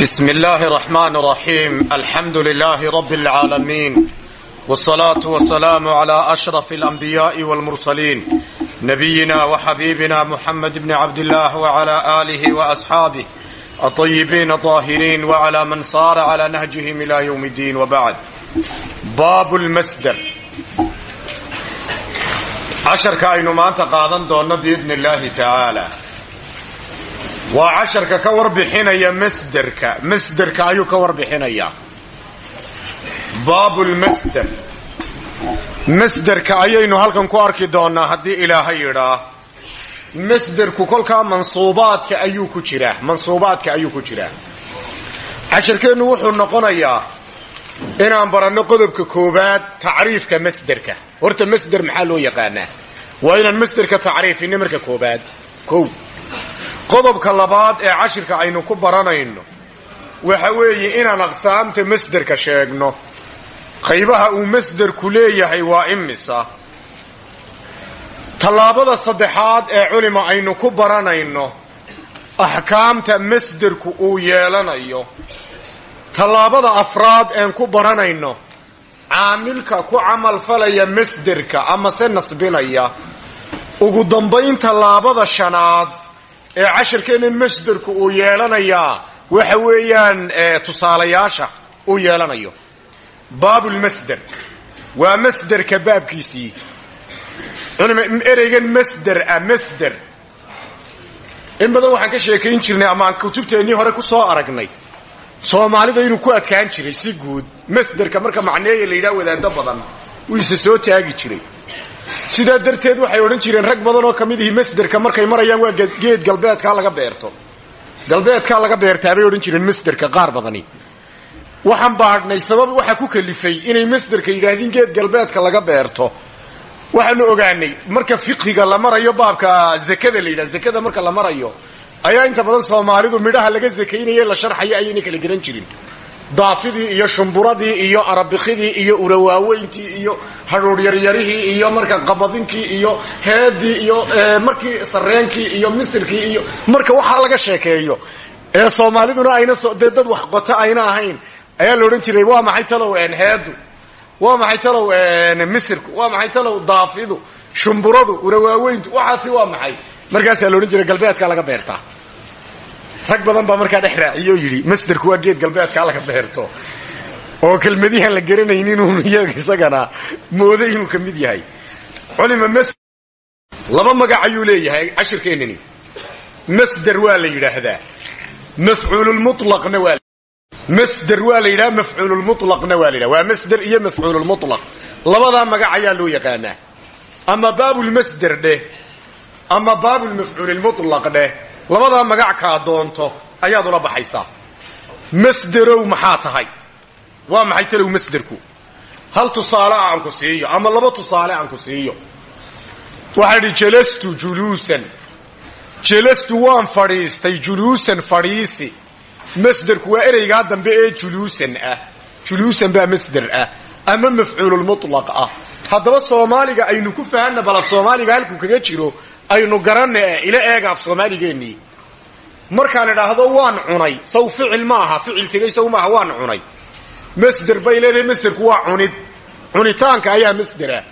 بسم الله الرحمن الرحيم الحمد لله رب العالمين والصلاة والسلام على أشرف الأنبياء والمرسلين نبينا وحبيبنا محمد بن عبد الله وعلى آله وأصحابه الطيبين الطاهرين وعلى من صار على نهجهم إلى يوم الدين وبعد باب المسدر casharka aynu maanta qaadan doonno biidni illaahi tacaala waa casharka ka warbixinaya masderka. Masderka ayuu ka warbixinayaa baabulmasder masderka ayaynu halkan ku arki doonnaa haddii ilaahay yidhaa masderku kolkaa mansuubaadka ayuu ku jiraa. Mansuubaadka ayuu ku jiraa. Casharkeennu wuxuu noqonayaa inaan baranno qodobka koowaad tacriifka masderka. Horta masder maxaa loo yaqaanaa? Waa inaan masderka tacriifinno marka koobaad kow qodobka labaad ee cashirka aynu ku baranayno waxa weeye inaan aqsaamta masderka sheegno. Qaybaha uu masderku leeyahay waa imisa. Tallaabada saddexaad ee culima aynu ku baranayno axkaamta masderku uu yeelanayo. Tallaabada afraad een ku baranayno caamilka ku camalfalaya masderka ama se nasbinaya. Ugu dambayn tallaabada shanaad ee casharkeennan masderku uu yeelanayaa waxa weeyaan tusaalayaasha uu yeelanayo. Baabulmasder waa masderka baabkiisii. Ereygan masder ah masder. In badan waxaan ka sheekayn jirnay ama aan kutubteennii hore ku soo aragnay. Soomaalida inuu ku adkaan jiray si guud. Masderka marka macneeya la yidhaha wadaado badan uu isa soo taagi jiray sidaa darteed waxay odhan jireen rag badan oo ka mid ihi masderka markay marayaan waa geed galbeedkaa laga beerto. Galbeedkaa laga beertaa bay odhan jireen masderka qaar badani. Waxaan baadhnay sabab waxa ku kalifay inay masderka yidhaahdeen geed galbeedka laga beerto. Waxaanu ogaanay marka fiqhiga la marayo baabka zakada la yidhaha zakada marka la marayo ayaa inta badan soomaalidu midhaha laga sakaynaye la sharxaya ayayna kala garan jirin daafidii iyo shumburadii iyo arabikidii iyo urawaaweyntii iyo hadhuuryaryarihii iyo marka qabadinkii iyo heedii iyo markii sareenkii iyo misirkii iyo marka waxaa laga sheekeeyo. Ee soomaaliduna ayna dee dad wax qota ayna ahayn. Ayaa la odhan jiray waa maxay talow heedu waa maxay talow misirku waa maxay talow daafidu shumburadu urawaaweyntu waxaasi waa maxay? Markaasaa la odhan jiray galbeedkaa laga beertaa rag badan baa markaa dhex raaciyo yidhi masderku waa geed galbeedkaa laga beerto. Oo kelmadihan la garanaynin iyaga isagana moodo inuu ka mid yahay. Culima mas laba magac ayuu leeyahay cashirkeennani. Masder waa la yidhaahdaa. Mafcuululmulaqna waa masder waa la yidhaha mafcuululmulaqna waa la waa masder iyo mafcuululmulaq labadaa magac ayaa loo yaqaanaa. Ama baabulmasder dheh ama baabulmafcuulilmulaq dheh labadaa magac kaa doonto ayaad ula baxaysaa. Masderow maxaa tahay? Waa maxay talow masderku hal tusaale aan ku siiyo ama laba tusaale aan ku siiyo? Waxaa jalastu juluusan. Jalastu waan fadhiistay juluusan fadhiisi. Masderku waa ereygaa dambe ee juluusan ah. Juluusan baa masder ah ama mafcuululmulaq ah. Haddaba soomaaliga aynu ku fahanna balaf soomaaliga halkuu kaga jiro aynu garanna ila eega af soomaaligeennii markaan idhaahdo waan cunay. Saw ficil ma aha. Ficil tegey saw maaha waan cunay. Masder bay leedahay masderku waa cunid. Cunitaanka ayaa masderah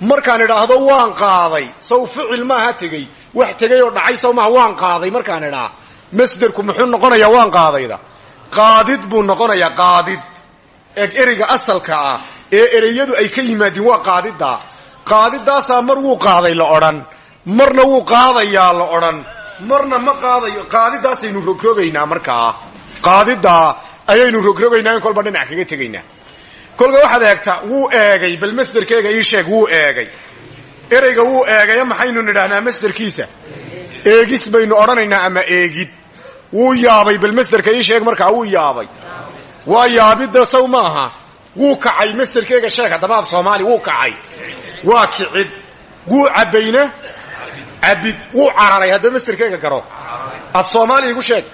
markaan idhaahdo waan qaaday. Saw ficil maaha tegey. Wax tegey oo dhacay saw maaha waan qaaday. Markaan idhaa masderku muxuu noqonayaa? Waan qaadayda. Qaadid buu noqonayaa qaadid. Ee ereyga asalka ah ee ereyadu ay ka yimaadiin waa qaadidda qaadidaasaa mar wuu qaaday la odhan marna wuu qaadayaa la odhan. Marna ma qaadayo. Qaadidaasaynu rogrogaynaa markaa qaadidaa ayaynu rogrogaynaa in kolba dhinac kaga tegaynaa kolka waxaad eegtaa wuu eegay. Bal masderkeega ii sheeg wuu eegay. Ereyga wuu eegaya maxaynu nidhaahnaa masderkiisa? Eegis baynu odhanaynaa ama eegid? Wuu yaabay. Bal masderka ii sheeg markaa wuu yaabay. Waa yaabidda saw ma aha. Wuu kacay. Masderkeega sheeg haddaba soomaali wuu kacay. Waa kicid. Wuu cabbayna cabid wuu cararay haddaba masderkeega garo. Af soomaaliya igu sheeg.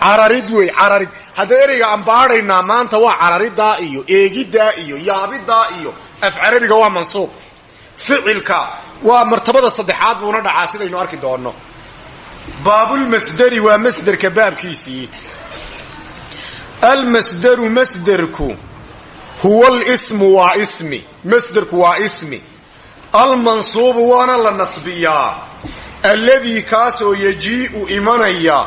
Cararid wey cararid. Haddaba ereyga aan baadhaynaa maanta waa carariddaa iyo eegiddaa iyo yaabiddaa iyo af carabiga waa mansuuq ficilka waa martabada saddexaad buuna dhacaa sidaynu arki doonno. Baabulmasderi waa masderka baabkiisii. Almasdaru masderku huwa alismu waa ismi. Masderku waa ismi almansuubu waana la nasbiyaa. Alladii kaasoo yajii'u imanaya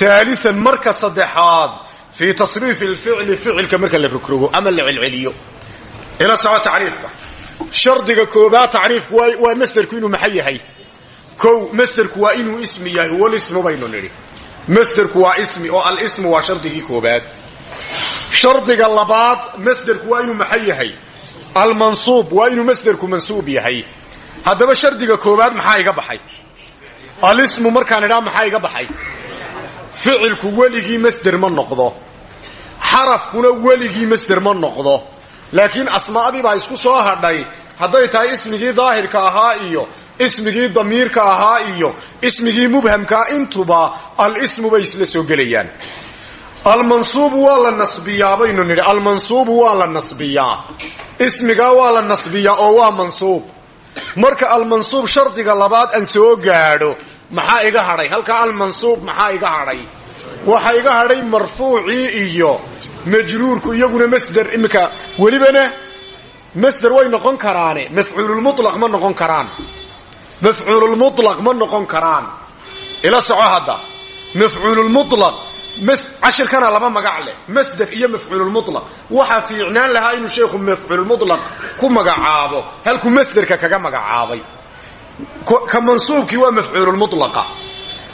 haalian marka saddexaad fii tasriifi alficli ficilka marka la rogrogo ama la celceliyo. Ila soco tacriifka. Shardiga koobaad tacriifku waa masderku inuu maxay yahay? Kow masderku waa inuu ismi yahay huwa lismu baynu nidhi. Masderku waa ismi oo alismu waa shardigii koobaad shardiga labaad masderku waa inuu maxay yahay almansuub waa inuu masderku mansuub yahay. Haddaba shardiga koobaad maxaa iga baxay? Alismu markaan idhaa maxaa iga baxay? Ficilku weligii masder ma noqdo. Xarafkuna weligii masder ma noqdo. Laakiin asmaadii baa isku soo hadhay. Hadday tahay ismigii daahirka ahaa iyo ismigii damiirka ahaa iyo ismigii mubhamkaa intuba alismu bay isla soo gelayaan almansuubu waa la nasbiyaa baynu nidhi. Almansuubu waa la nasbiyaa. Ismigaa waa la nasbiyaa oo waa mansuub. Marka almansuub shardiga labaad aan soo gaadho maxaa iga hadhay? Halkaa almansuub maxaa iga hadhay? Waxa iga hadhay marfuucii iyo majruurku iyaguna masder iminka welibana masder way noqon karaane. Mafcuululmulaq ma noqon karaan. Mafcuululmulaq ma noqon karaan. Ila soco hadda. Mafcuululmulaq cashirkana laba magac leh. Masder iyo mafcuululmulaq waxaa fiicnaan lahaa inuu sheekhu mafcuululmulaq ku magacaabo halkuu masderka kaga magacaabay. Ka mansuubkii waa mafcuululmulaqa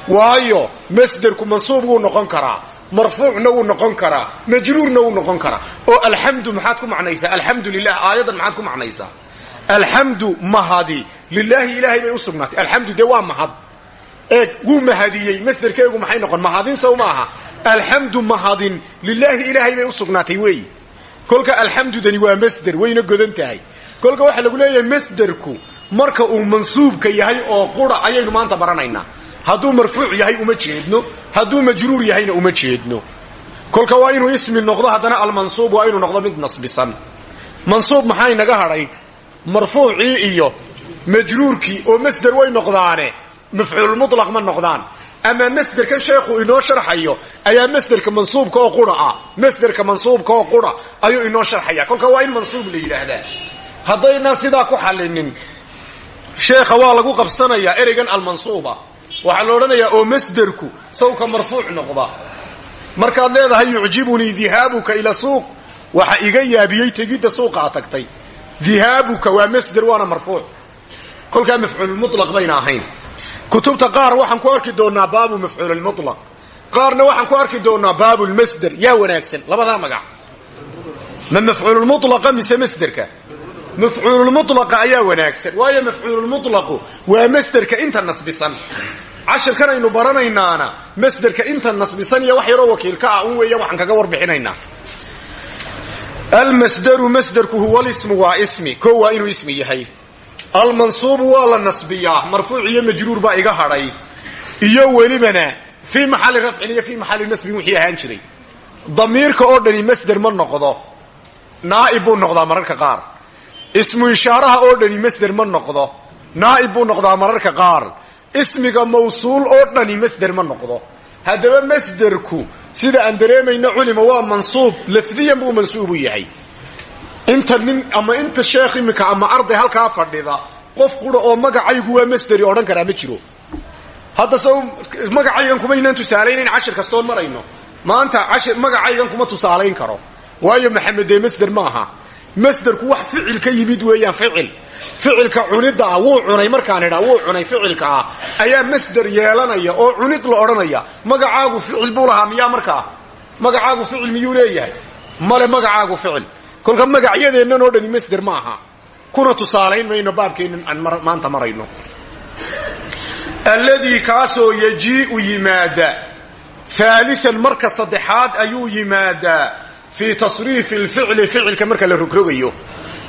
waayo masderku mansuub wuu noqon karaa marfuucna wuu noqon karaa majruurna wuu noqon karaa. Oo alxamdu maxaad ku macnaysaa? Alxamdu lilah aayadan maxaad ku macnaysaa? Alxamdu mahadi. Lilaahi ilaahay bay u sugnaatay. Alxamdu dee waa mahad eeg wuu mahadiyey. Masderkeegu maxay noqon? Mahadin sow maaha. Alxamdu mahadin. Lilaahi ilaahay bay u sugnaatay weeyi kolka alxamdudani waa masder wayna godan tahay. Kolka waxaa lagu leeyahay masderku marka uu mansuubka yahay oo qura ayaynu maanta baranaynaa. Hadduu marfuuc yahay uma jeedno hadduu majruur yahayna uma jeedno. Kolka waa inuu ismi noqdo haddana almansuub waa inuu noqdo mid nasbisan. Mansuub maxaa inaga hadhay? Marfuucii iyo majruurkii oo masder way noqdaane mafcuulmulaq ma noqdaan ama masderkan sheekhu inoo sharxayo ayaa masderka mansuubka oo qura ah masderka mansuubka oo qura ayuu inoo sharxaya kolka waa in mansuub la yidhaahdaa haddaynaan sidaa ku xallinin sheekha waa lagu qabsanayaa ereygan almansuuba waxaa la odhanayaa oo masderku sawka marfuuc noqda markaad leedahay yucjibunii dihaabuka ila suuq waxa iga yaabiyey tegidda suuqa a tagtay dihaabuka waa masder waana marfuuc kolkaa mafcuululmulaq bayna ahayn kutubta qaar waxaan ku arki doonaa baabu mafcuululmulaq qaarna waxaan ku arki doonaa baabulmasder yaa wanaagsan labadaa magac. Ma mafcuululmulaqa mise masderka? Mafcuululmulaqa ayaa wanaagsan waayo mafcuululmulaqu waa masderka inta nasbisan. Cashirkan aynu baranaynaana masderka inta nasbisan iyo wax yaroo wakiilka ah un weeya waxaan kaga warbixinaynaa. Almasderu masderku huwa lismu waa ismi ko waa inuu ismi yahay almansuubu waa la nasbiyaa. Marfuuc iyo majruur baa iga hadhay. Iyo welibana fii maxalli rafcin iyo fii maxalli nasbin wixii ahaan jiray. Damiirka oo dhani masder ma noqdo. Naa'ib buu noqdaa mararka qaar. Ismu ishaaraha oo dhani masder ma noqdo. Naa'ib buu noqdaa mararka qaar. Ismiga mawsuul oo dhani masder ma noqdo. Haddaba masderku sida aan dareemayno culima waa mansuub lafdiyan buu mansuubu yahay inta nin ama inta sheekh imika ama arday halkaa fadhida qof qura oo magacaygu waa masderi odhan karaa ma jiro. Hadda sow magacaygan kumaynaan tusaalaynayn cashir kastoon marayno. Maanta cashir magacaygan kuma tusaalayn karo. Waayo maxamed dee masder ma aha. Masderku wax ficil ka yimid weeyaan ficil. Ficilka cunidda ah cunay markaan idhaa wuu cunay ficilka ah. Ayaa masder yeelanaya oo cunid la odhanaya. Magacaagu ficil buu lahaa miyaa markaa? Magacaagu ficil miyuu leeyahay? Male magacaagu ficil kolka magacyadeennan dhani masder ma aha kuna tusaalayn mayno baabkeennan aan maanta marayno. Alladii kaasoo yajii'u yimaada. Haalian marka saddexaad ayuu yimaadaa. Fii tasriifi alficli ficilka marka la rogrogayo.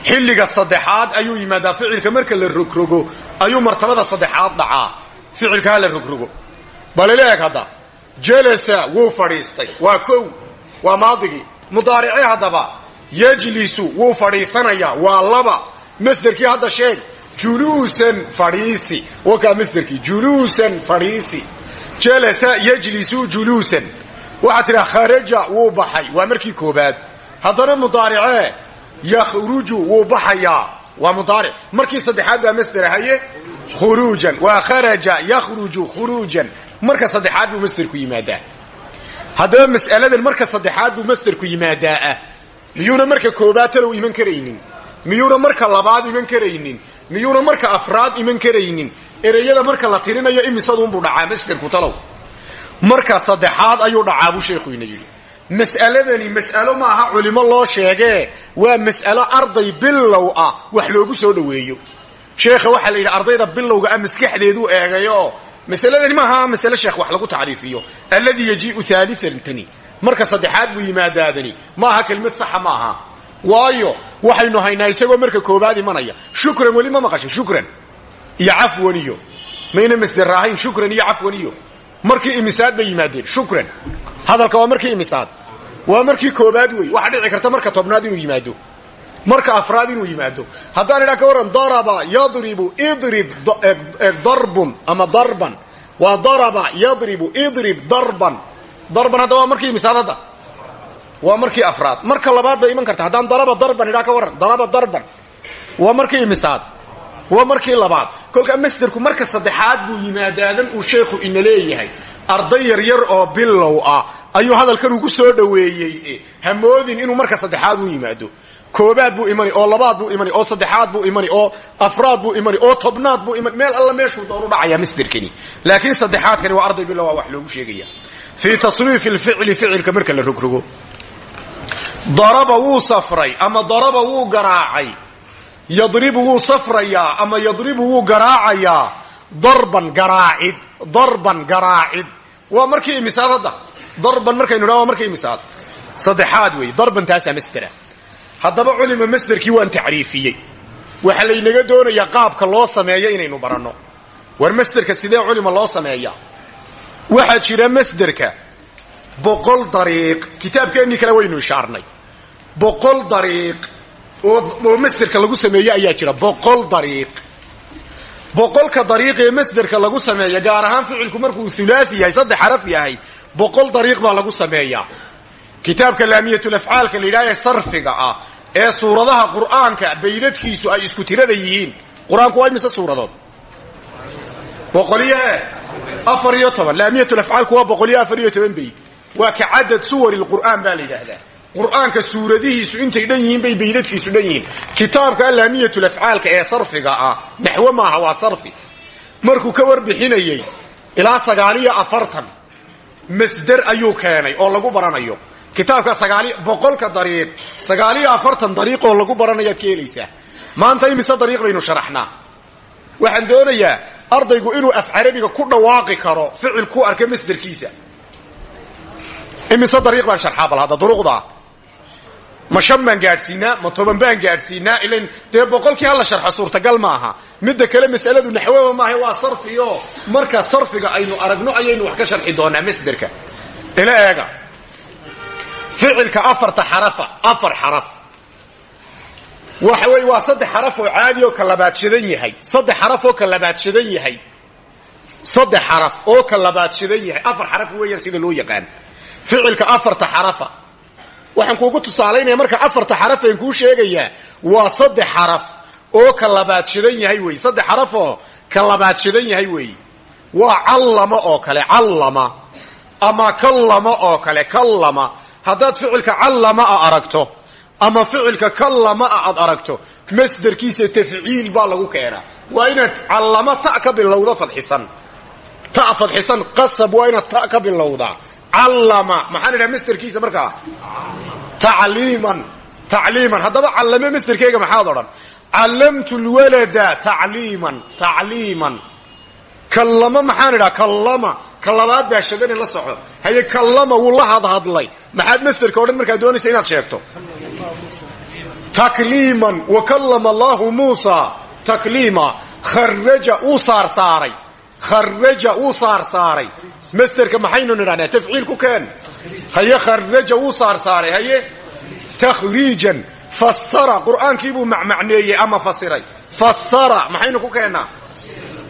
Xilliga saddexaad ayuu yimaadaa. Ficilka marka la rogrogo ayuu martabada saddexaad dhacaa. Ficilkaa la rogrogo. Baleleeg hadda jalasa wuu fadhiistay. Waa kow waa maadigii mudaarice haddaba yajlisu wuu fadhiisanayaa waa laba. Masderkii hadda sheeg juluusan fadhiisi. Wakaa masderkii juluusan fadhiisi. Jalasa yajlisu juluusan. Waxaad tidhaha kharaja wuu baxay. Waa markii koobaad. Haddana mudaaricee yakhruju wuu baxayaa. Waa mudaaric. Markii saddexaad baa masdera haye khuruujan. Waa kharaja yakhruju khuruujan. Marka saddexaad buu masderku yimaadaa. Haddaba mas'aladan marka saddexaad buu masderku yimaadaa. ah miyuuna marka koobaad talow iman karaynin? Miyuuna marka labaad iman karaynin? Miyuuna marka afraad iman karaynin? Ereyada marka la tirinayo imisaduunbuu dhacaa masderku talow? Marka saddexaad ayuu dhacaa buu sheekhu ina yidhi. Mas'aladani mas'alo maaha culimo loo sheegee waa mas'alo arday bilow ah wax loogu soo dhoweeyo. Sheekha waxaa la yidhi ardayda bilowga ah maskaxdeeduu eegayo masaladani maaha masale sheekh wax lagu tacriifiyo. Alladii yajiiu aalian tani marka saddexaad buu yimaadaadani maaha kelmad saxa maaha. Waayo waxaynu haynaa isagoo marka koobaad imanaya. Shukran weli ma maqashay shukran. Iyo cafwan iyo mayna masdera ahayn shukran iyo cafwan iyo markii imisaad bay yimaadeen shukran. Hadalka waa markii imisaad. Waa markii koobaad wey waxaa dhici karta marka tobnaad inuu yimaado. Marka afraad inuu yimaado. Haddaan idhaa ka warran daraba yadribu idrib darbun ama darban. Waa daraba yadribu idrib darban darban hadda waa markii imisaad hadda waa markii afraad. Marka labaad bay iman karta haddaan daraba darban idhaa ka warran. Daraba darban. Waa markii imisaad waa markii labaad. Kolkaa masderku marka saddexaad buu yimaadaadan uu sheekhu ina leeyahay. Arday yaryar oo bilow ah. Ayuu hadalkan ugu soo dhoweeyey hamoodin inuu marka saddexaad u yimaado. Koobaad buu imani oo labaad buu imani oo saddexaad buu imani oo afraad buu imani oo tobnaad buu imani. Meel alla meeshuu doonu dhacaya masderkani laakiin saddexaadkani waa arday bilow wax loogu sheegaya fii tasriifi lficli ficilka marka la rogrogo daraba wuu safray ama daraba wuu garaacay. Yadribu wuu safrayaa ama yadribu wuu garaacayaa. Darban garaacid darban garaacid. Waa markii imisaad hadda. Darban markaynu dha waa markii imisaad saddexaad wey darban taasaa masdera haddaba culima masderkii waan tacriifiyey. Waxaa laynaga doonayaa qaabka waxaa jira masderka. Boqol dariiq. Kitaabkeennii kale waynu ishaarnay. Boqol dariiq. Oo masderka lagu sameeye ayaa jira. Boqol dariiq. Boqolka dariiq ee masderka lagu sameeya gaar ahaan ficilku markuu hulaasi yahay saddex xaraf yahay boqol dariiq baa lagu sameeyaa kitaabka laamiyatulafcaalka la yidhaha ee sarfiga ah ee suuradaha qur'aanka baydadkiisu ay isku tirada yihiin. Qur'aanku waa imise suuradood? Boqoliyo e afar iyo toban laamiyatulafcaalku waa boqoliyo afar iyo toban bayd waa ka cadad suwari lqur'aan baa la yidhaahdaa qur'aanka suuradihiisu intay dhan yihiin bay baydadkiisu dhan yihiin kitaabka laamiyatulafcaalka ee sarfiga ah naxwo maaha waa sarfi markuu ka warbixinayey ilaa sagaaliyo afartan masder ayuu keenay oo lagu baranayo kitaabka boqolka dariiq sagaaliyo afartan dariiq oo lagu baranayaad ka helaysaa maanta imise dariiq baynu sharaxnaa waxaan doonayaa ardaygu inuu af carabiga ku dhawaaqi karo ficil ku arka masderkiisa. Imise dariiq baan sharxaa bal hadda duruqda ma shan baan gaadhsiinaa ma toban baan gaadhsiinaa ilan dee boqolkii hala sharxo suurtagal maaha midda kale mas'aladu naxwoba maaha waa sarfiyo marka sarfiga aynu aragno ayaynu wax ka sharxi doonaa masderka. Ila eega. Ficilka afarta xarafa afar xaraf waxa wey waa saddex xaraf oo caadi oo ka labaadshadan yahay. Saddex xaraf oo ka labaadshadan yahay. Saddex xaraf oo ka labaadshadan yahay. Afar xaraf weeyaan sida loo yaqaan. Ficilka afarta xarafa. Waxaan kuugu tusaalaynaya marka afarta xarafeen kuu sheegayaa waa saddex xaraf oo ka labaadshadan yahay wey. Saddex xaraf oo ka labaadshadan yahay wey. Waa callama oo kale callama. Ama kallama oo kale kallama. Haddaad ficilka callama a aragto ama ficilka kallama a aad aragto masderkiisa tafciil baa lagu keenaa waa inaad callama ta ka bilowda fadxisan. Ta fadxisan qasab waa inaad ta ka bilowdaa callama maxaan idhaha masderkiisa markaa tacliiman tacliiman. Haddaba callame masderkeyga maxaad odhan? Callamtu lwalada tacliiman tacliiman. Kallama maxaan idhaha kallama. Ka labaad baa shadani la soco. Haye kallama wuu la hadhadlay. Maxaad masderka odhan markaad doonaysa inaad sheegto takliiman wa kallama allahu muusa takliima kharaja uu saarsaaray kharaja uu saarsaaray masderka maxaynu nidhahnaa tafciil ku keen. Haye kharaja wuu saarsaaray haye. Takhriijan fasara qur'aankiibuu macmacneeyey ama fasiray fasara maxaynu ku keennaa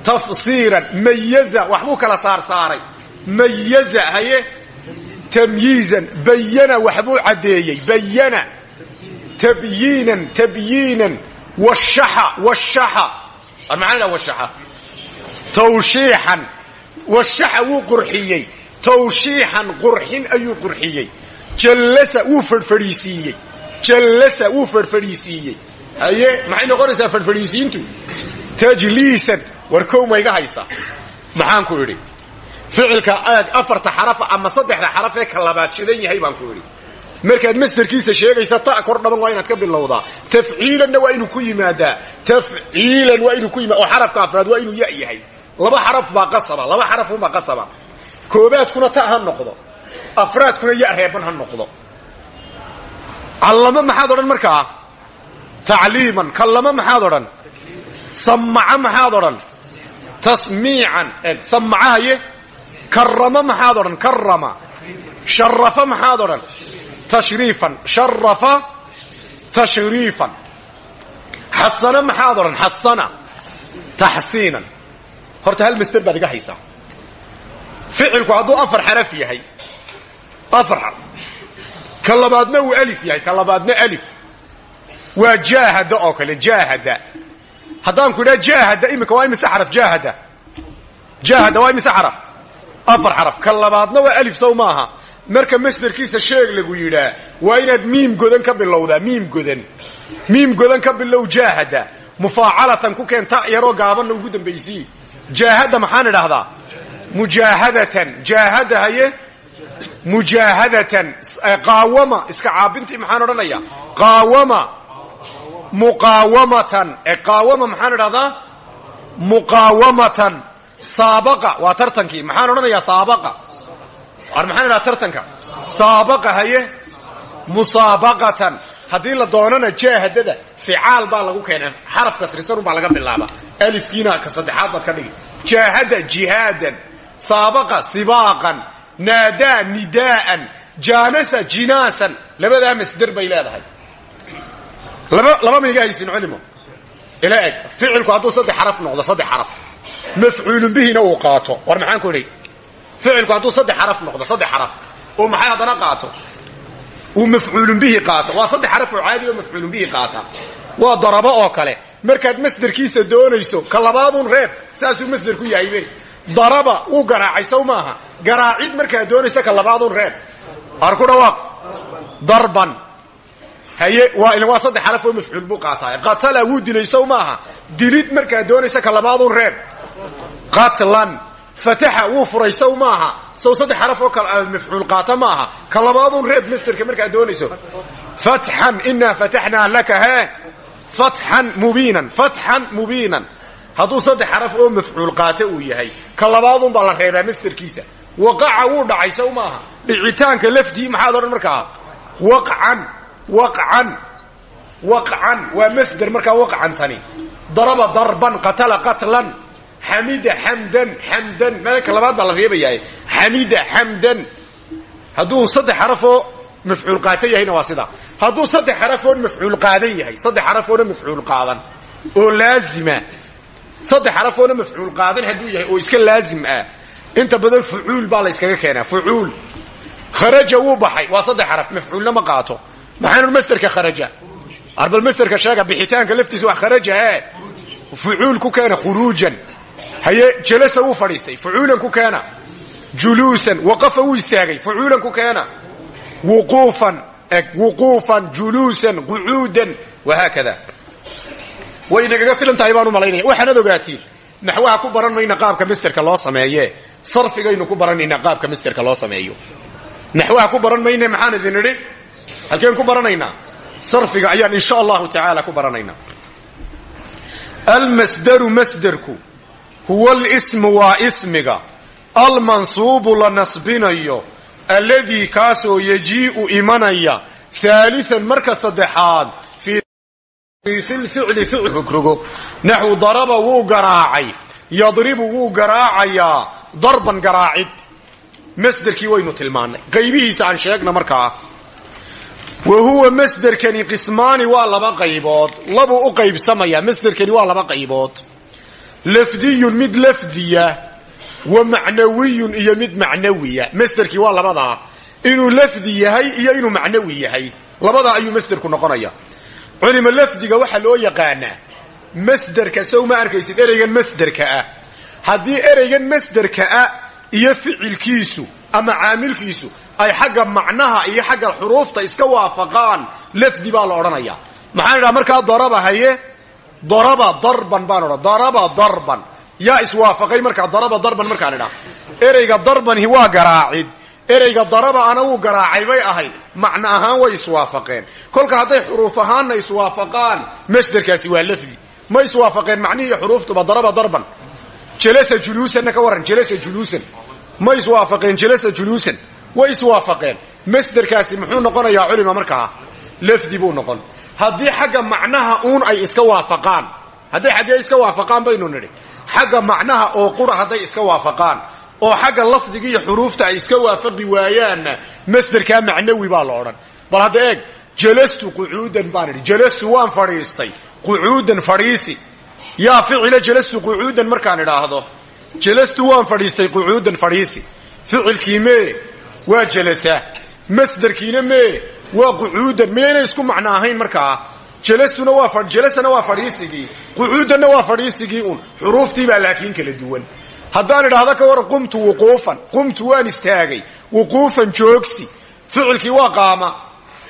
tafsiiran mayaza waxbuu kala saarsaaray mayaza haye. Tamyiizan bayana waxbuu caddeeyey. Bayana tabyiinan tabyiinan. Washaxa washaxa. Maxaa la washaxa? Tawshiixan. Washaxa wuu qurxiyey. Tawshiixan qurxin ayuu qurxiyey. Jallasa wuu fadhfadhiisiiyey jallasa wuu fadhfadhiisiiyey haye maxay noqonaysaa fadhfadhiisiintu tajliisan. War kow ma iga haysa? Maxaan ku idhi? Ficilka aag afarta xarafa ama saddexda xaraf ee ka labaad shidan yahay baan ku idhi markaad masderkiisa sheegaysa ta kor dhaban waa inaad ka bilowdaa tafciilanna waa inuu ku yimaadaa. Tafciilan waa inuu ku yimaada oo xarafka afraad waa inuu ya yahay. Laba xaraf baa qasaba laba xarafunbaa qasaba. Koobaadkuna ta ha noqdo. Afraadkuna ya reeban ha noqdo. Callamo maxaad odhan markaa tacliiman. Kallamo maxaad odhan? Samaca maxaad odhan? Tasmiican. Eg samaca haye? Maxaad odhan? Karama sharafa maxaad odhan tashriifan sharafa tashriifan xasana maxaad odhan xasana taxsiinan horta hal masder baad iga haysaa ficilku hadduu afar xaraf yahay afar xaraf ka labaadna uu alif yahay ka labaadna alif waa jaahada oo kale jaahada haddaan ku idhaha jaahada iminka waa imise xaraf jaahada jaahada waa imise xaraf afar xaraf ka labaadna waa alif sow maaha marka masderkiisa sheeg lagu yidhaa waa inaad miim godan ka bilowdaa miim godan. Miim godan ka bilow jaahada. Mufaacalatan ku keenta yaroo gaabanna ugu dambaysii. Jaahada maxaan idhaahdaa? Mujaahadatan. Jaahada haye? Mujaahadatan. Qaawama. Iska caabintii maxaan odhanaya qaawama. Muqaawamatan. Ee qaawama maxaan idhahdaa muqaawamatan. Saabaqa. Waa tartankii. Maxaan odhanayaa saabaqa ar maxaan idhaha tartanka? Saabaqa haye musaabaqatan. Haddii la doonana jaahadada ficaal baa lagu keena xaraf kasrisanun baa laga bilaaba alifkiina ka saddexaad baad ka dhigi. Jaahada jihaadan saabaqa sibaaqan naadaa nidaa'an jaanasa jinaasan. Labadaa masder bay leedahay. Laba ma iga haysin culimo ila eg ficilku hadduu saddex xaraf noqdo saddex xaraf. Mafcuulun bihina uu qaato. War maxaan ku idhi ficilku hadduu saddex xaraf noqdo saddex xaraf oo maxay haddana qaato uu mafcuulun bihi qaato waa saddex xaraf oo caadi oo mafcuulun bihi qaata waa darabo oo kale markaad masderkiisa doonayso ka labaadun reeb saasuu masder ku yahaybe daraba wuu garaacay sow maaha garaacid markaad doonayso ka labaadun reeb ar ku dhawaaq darban haye waa waa saddex xaraf oo mafcuul buu qaataa qatala fataxa wuu furay sow maaha. Sow saddex xaraf oo kale mafcuul qaata maaha. Ka labaadun reeb masterka markaad doonayso. Fatxan inaa fataxnaa laka hee fatxan mubiinan fatxan mubiinan. Hadduu saddex xaraf oo mafcuul qaata uu yahay ka labaadun baa la reebaa masterkiisa waqaca wuu dhacay sow maaha. Dhicitaanka lafdii maxaad odhan markaa waqcan waqcan waqcan. Waa masder markaa waqcantani daraba darban qatala qatlan xamida xamdan xamdan malaka labaad baa la reebayaa xamida xamdan hadduu saddex xarafoo mafcuul qaatan yahayna waa sidaa hadduu saddex xarafoon mafcuul qaadan yahay saddex xarafoona mafcuul qaadan oo laazima saddex xarafoona mafcuul qaadan hadduu yahay oo iska laazim ah. Inta badan fucuul baa la yskaga keenaa fucuul. Kharaja wuu baxay waa saddex xaraf mafcuulna ma qaato. Maxaanu masterka kharaja? Arbal masterka sheega haye jalasa wuu fadhiistay. Fucuulan ku keena. Juluusan waqafa wuu istaagay. Fucuulan ku keena. Wuquufan eg wuquufan juluusan qucuudan wahaakada. Way nagaga filan tahay baan u malaynaya waxaanad ogaatiin naxwaha ku baran mayna qaabka masterka loo sameeye sarfigaynu ku baranaynaa qaabka masterka loo sameeyo. Naxwaha ku baran mayne maxaan idin idhi? Halkeen ku baranaynaa. Sarfiga ayaan insha allahu tacaala ku baranaynaa. Almasdaru masderku huwa alismu waa ismiga. Almansuubu la nasbinayo. Alladii kaasoo yajii'u imanaya. Haalian marka saddexaad. Fii ficli ficl rogrogo naxwu daraba wuu garaacay. Yadribu wuu garaacayaa darban garaacid. Masderkii waynu tilmaannay. Qaybihiisa aan sheegna markaa wa huwa masderkani qismaani waa laba qaybood. Labuu u qaybsamayaa masderkani waa laba qaybood lafdiyun mid lafdiya wa macnawiyun iyo mid macnawiya. Masderkii waa labadaa inuu lafdi yahay iyo inuu macnawi yahay. Labadaa ayuu masderku noqonaya. Culima lafdiga waxaa loo yaqaanaa masderka sow ma arkaysid ereygan masderka ah. Haddii ereygan masderka ah iyo ficilkiisu ama caamilkiisu ay xagga macnaha iyo xagga xuruufta iska waafaqaan lafdi baa la odhanaya. Maxaan idhaha markaa daraba haye daraba darban baan odhan. Daraba darban. Yaa iswaafaqay markaa daraba darban markaan idhaha. Ereyga darbanhi waa garaacid. Ereyga daraba ana garaacay bay ahayd. Macno ahaan way iswaafaqeen. Kolka hadday xuruuf ahaanna iswaafaqaan masderkaasi waa lafdi. Ma iswaafaqeen macnihiiyo xuruuftuba daraba darban. Jalasa juluusanna ka warran jalasa juluusan. Ma iswaafaqeen jalasa juluusan. Way iswaafaqeen. Masderkaasi muxuu noqonayaa culima markaa. Lafdi buu noqon haddii xagga macnaha uun ay iska waafaqaan. Hadday xaggee iska waafaqaan baynu nidhi. Xagga macnaha oo qura hadday iska waafaqaan. Oo xagga lafdiga iyo xuruufta ay iska waafaqi waayaanna masderkaa macnawi baa la bal hadda eeg jalastu qucuudan baan idhi jalastu waan fadhiistay. Qucuudan fadhiisi. Yaa ficila jalastu qucuudan markaan idhaahdo? Jalastu waan fadhiistay qucuudan fadhiisi. Ficilkii mee? Waa jalasa masderkiina mee waa qucuudan. Miyaynay isku macno ahayn markaa. Jalasana waa fadhiisigii qucuudanna waa fadhiisigii un xuruuftii baa laakiin kala duwan. Haddaan idhaahdo ka waran qumtu wuquufan. Qumtu waan istaagay. Wuquufan joogsi. Ficilkii waa qaama.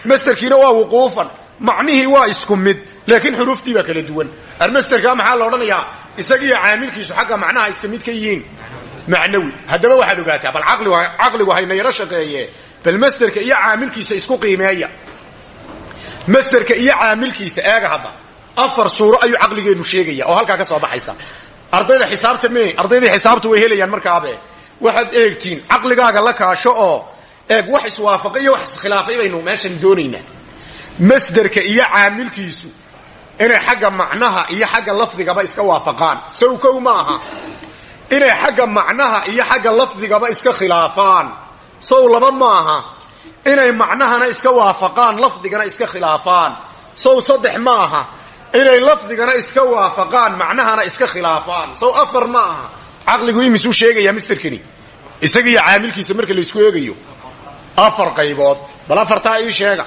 Masderkiina waa wuquufan. Macnihii waa isku mid. Laakiin xuruuftii baa kala duwan. Almasderkaa maxaa la odhanayaa? Isagiiyo caamilkiisu xagga macnaha iska mid ka yihiin. Macnawi. Haddaba waxaad ogaataa bal caqligu hayna yaro shaqeeye bal masderka iyo caamilkiisa isku qiimeeya. Masderka iyo caamilkiisa eega hadda. Afar suuro ayuu caqligeennu sheegaya oo halkaa ka soo baxaysa. Ardayda xisaabta me ardaydai xisaabta way helayaan markaabe waxaad eegtiin caqligaaga la kaasho oo eeg wax iswaafaqay iyo wax iskhilaafay baynu meeshan doonaynaa masderka iyo caamilkiisu inay xagga macnaha iyo xagga lafdigaba iska waafaqaan. Sow kow ma inay xagga macnaha iyo xagga lafdigaba iska khilaafaan sow laba ma aha inay macnahana iska waafaqaan lafdigana iska khilaafaan. Sow saddex ma aha inay lafdigana iska waafaqaan macnahana iska khilaafaan. Sow afar ma aha caqligu imisuu sheegayaa misterkani isagiiyo caamilkiisa marka laysku eegayo. Afar qaybood. Bal afartaa ii sheega.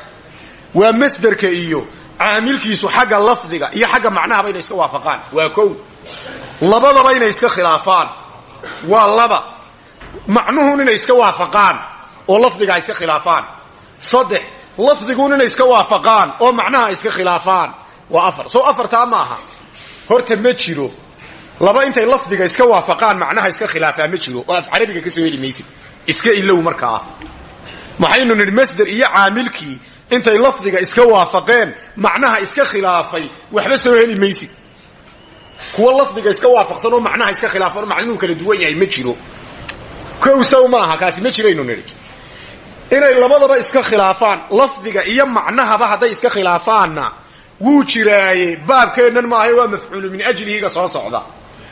Waa masderka iyo caamilkiisu xagga lafdiga iyo xagga macnahaba inay iska waafaqaan. Waa kow. Labadaba inay iska khilaafaan. Waa laba macnuhun inay iska waafaqaan oo lafdiga iska khilaafaan. Saddex lafdiguun inay iska waafaqaan oo macnaha iska khilaafaan. Waa afar. Sow afartaa ma horta ma jiro. Laba intay lafdiga iska waafaqaan macnaha iska khilaafaa ma jiro. Oo af carabiga ka soo heli iska ilow markaa. Maxaynu nidhi masder iyo caamilkii intay lafdiga iska waafaqeen macnaha iska khilaafay waxba soo heli maysid. Kuwa lafdiga iska waafaqsan oo macnaha iska khilaafan macnuhu kala duwan yahay ma jiro kow sow ma aha kaasi ma jiraynu nidhi. Inay labadaba iska khilaafaan lafdiga iyo macnahaba hadday iska khilaafaanna wuu jiraaye baabkeennan maahay waa mafcuulu min ajlihiga soo socda.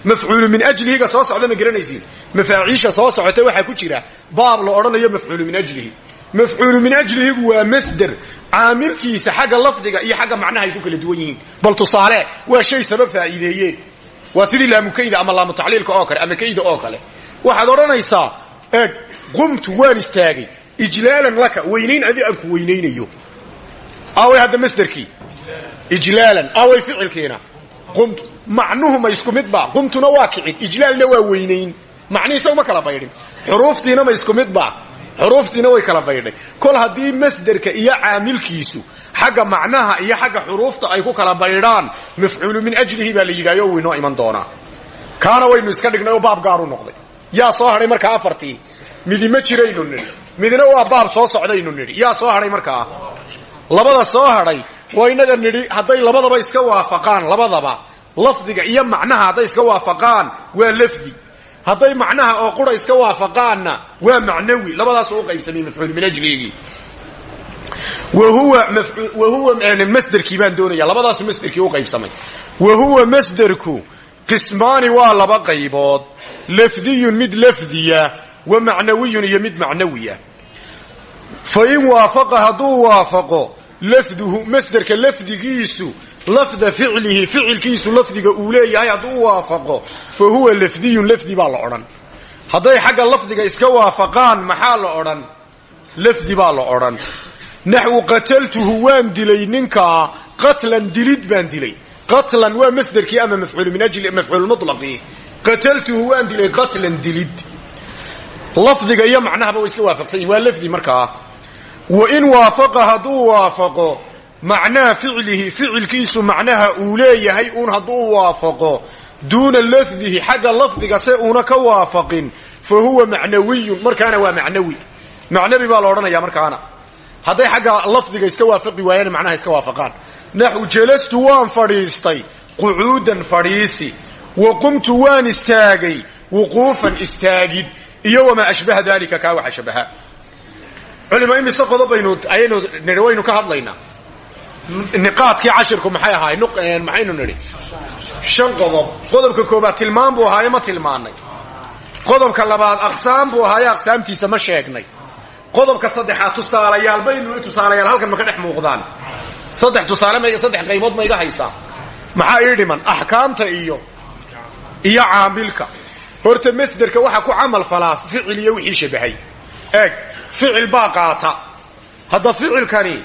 Mafcuulu min ajlihiga soo socda ma garanaysiin mafaaciisha soo socota waxaa ku jira. Baab la odhanayo mafcuulu min ajlihi. Mafcuulu min ajlihigu waa masder. Caamilkiisa xagga lafdiga iyo xagga macnaha ay ku kala duwan yihiin. Bal tusaale waa shay sabab faa'iideeyeen. Waa sidii laamukayda ama laamu tacliilka oo kale ama kayda oo kale waxaad odhanaysaa eeg qumtu waan istaagay. Ijlaalan laka weynayn adi aan ku weynaynayo aaway hadda masderkii ijlaalan aaway ficilkiina qumtu macnuhu ma isku midba qumtuna waa kicid ijlaalna waa weynayn macnihiisa uma kala baydhin. Xuruuftiina ma isku midba xuruuftiina way kala baydhay. Kol haddii masderka iyo caamilkiisu xagga macnaha iyo xagga xuruufta ay ku kala baydhaan mafcuulu min ajlihi baa la yidhahyo iman doonaa. Kaana waynu iska dhignay oo baab gaaru noqday yaa soo hadhay markaa afartii. Midi ma jiraynu nidhi. Midna waa baab soo socdaynu nidhi. Yaa soo hadhay markaa labada soo hadhay waa inaga nidhi hadday labadaba iska waafaqaan labadaba. Lafdiga iyo macnaha hadday iska waafaqaan waa lafdi. Hadday macnaha oo qura iska waafaqaanna waa macnawi. Labadaasuu u qaybsamay mafcuul min ajligii wa huwa masderkii baan doonaya labadaasu masderkii u qaybsamay. Wa huwa qismaani waa laba qaybood. Lafdiyun mid lafdiya wa macnawiyun iyo mid macnawiya. Fa in waafaqa hadduu waafaqo lafduhu masderka lafdigiisu lafda ficlihi ficilkiisu lafdiga uu leeyahay hadduu waafaqo fa huwa lafdiyun lafdi baa la odhan. Hadday xagga lafdiga iska waafaqaan maxaa la odhan? Lafdi baa la odhan. Naxwu qataltuhu waan dilay ninkaa qatlan dilid baan dilay qatlan waa masderkii ama mafcuul min ajli mafcuulmulaqii qataltuhu waan dilay qatlan dilid. Lafdiga iyo macnahaba way iska waafaqsan yihiin waa lafdi markaa. Wa in waafaqa hadduu waafaqo macnaha ficlihi ficilkiisu macnaha uu leeyahay uun hadduu waafaqo duuna lafdihi xagga lafdiga se uuna ka waafaqin fa huwa macnawiyun markaana waa macnawi. Macnawi baa la odhanaya markaana. Hadday xagga lafdiga iska waafaqi waayaan macnaha iska waafaqaan naxu jalastu waan fadhiistay qucuudan fadhiisi wa qumtu waan istaagay wuquufan istaagid iyo wamaa ashbaha dalika kaa waxa shabaha culima imise qodob baynu ayaynu nidhi waynu ka hadlaynaa niqaadkii cashirku maxay ahaay maxaynu nidhi shan qodob qodobka koobaad tilmaan buu ahaaye ma tilmaanay qodobka labaad aqsaam buu ahaaye aqsaamtiisa ma sheegnay qodobka saddexaad tusaalayaal baynu nidhi tusaalayaal halkan ma ka muuqdaan saddex tusaale saddex qaybood ma iga haysaa. Maxaa ii dhiman? Axkaamta iyo iyo caamilka. Horta masderka waxaa ku camal falaa ficil iyo wixii shabahay. Eeg ficil baa qaata. Hadda ficilkani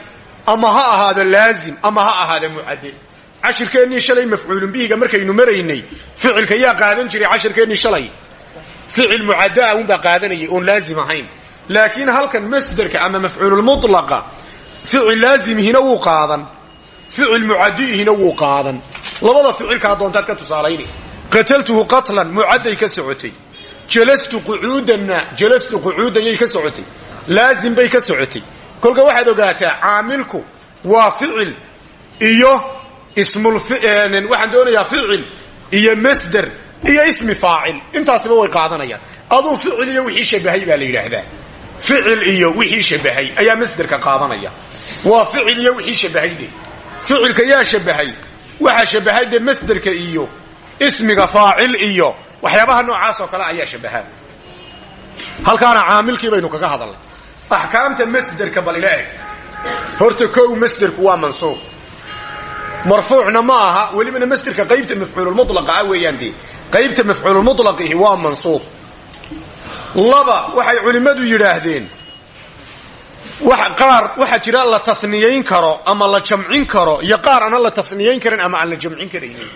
ama ha ahaado laazim ama ha ahaado mucadde cashirkeennii shalay mafcuulun bihiga markaynu maraynay ficilka yaa qaadan jiray cashirkeennii shalay. Ficil mucaddaa unbaa qaadanayay oon laazim ahayn. Laakiin halkan masderka ama mafcuululmulaqa ficil laazimihina wuu qaadan. Ficil mucaddiihina wuu qaadan. Labada ficilkaa doontaad ka tusaalayni. Qataltuhu qatlan mucadday ka socotay. Jalastu qucuudanna jalastu qucuudan yay ka socotay. Laazim bay ka socotay. Kolka waxaad ogaataa caamilku waa ficil iyo ismwaxaan doonayaa ficil iyo masder iyo ismi faacil. Intaasiba way qaadanayaan. Aduu ficil iyo wixii shabahay baa la yidhaahdaa. Ficil iyo wixii shabahay waa ficil iyo wixii shabahay de ficilka yaa shabahay. Waxaa shabahay de masderka iyo ismiga faacil iyo waxyaabaha noocaas oo kale ayaa shabaha. Halkaana caamilkii baynu kaga hadalnay. Axkaamta masderka bal ila eg. Horta kow masderku waa mansuub marfuucna ma aha welibana masderka qaybta mafcuululmulaqa ah weeyaan dee. Qaybta mafcuululmulaqihi waa mansuub laba waxay culimmadu yidhaahdeen qaar waxaa jira la taniyayn karo ama la jamcin karo iyo qaar ana la taniyayn karin ama aan la jamcin karaynin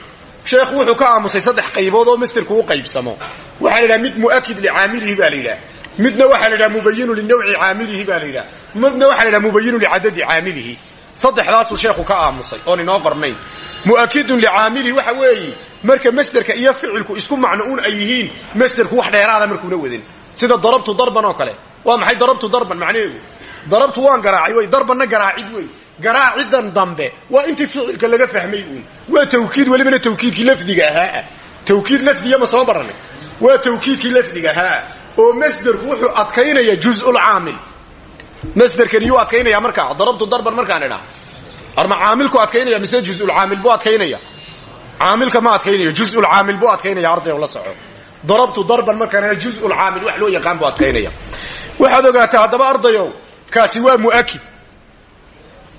sheekhu wuxuu ka aamusay saddex qaybood oo masderku u qaybsamo. Waxaa la mid mu'akid licaamilihi baa la midna waxaa la yidhaha mubayinu linawci caamilihi baa midna waxaa la yidhaha mubayinu licadadi caamilihi. Saddexdaasuu sheekhu ka aamusay oon inoo qornayn. Mu'akidun licaamilihi waxa weeye marka masderka iyo ficilku isku macno un ay yihiin masderku wax dheeraada markuuna wadin sida darabtu darban oo kale. Waa maxay darabtu darban macnaheedu darabtu waan garaacay wey darbanna garaacid wey garaacidan dambe waa intii ficilka laga fahmay uun. Waa tawkiid welibana tawkiidkii lafdiga ahaa. Tawkiid lafdiya ma soo baranay waa tawkiidkii lafdiga ahaa. Oo masderku wuxuu adkaynaya juzulcaamil masderkani yuu adkaynaya markaa. Darabtu darban markaan idhaa arma caamilku adkaynaya mise juzulcaamil buu adkaynaya? Caamilka ma adkaynayo juzulcaamil buu adkaynaya ardayo la soco. Darabtu darban markaan idhaa juzulcaamil wax loo yaqaan buu adkaynaya. Waxaad ogaataa haddaba ardayow kaasi waa mu'akid.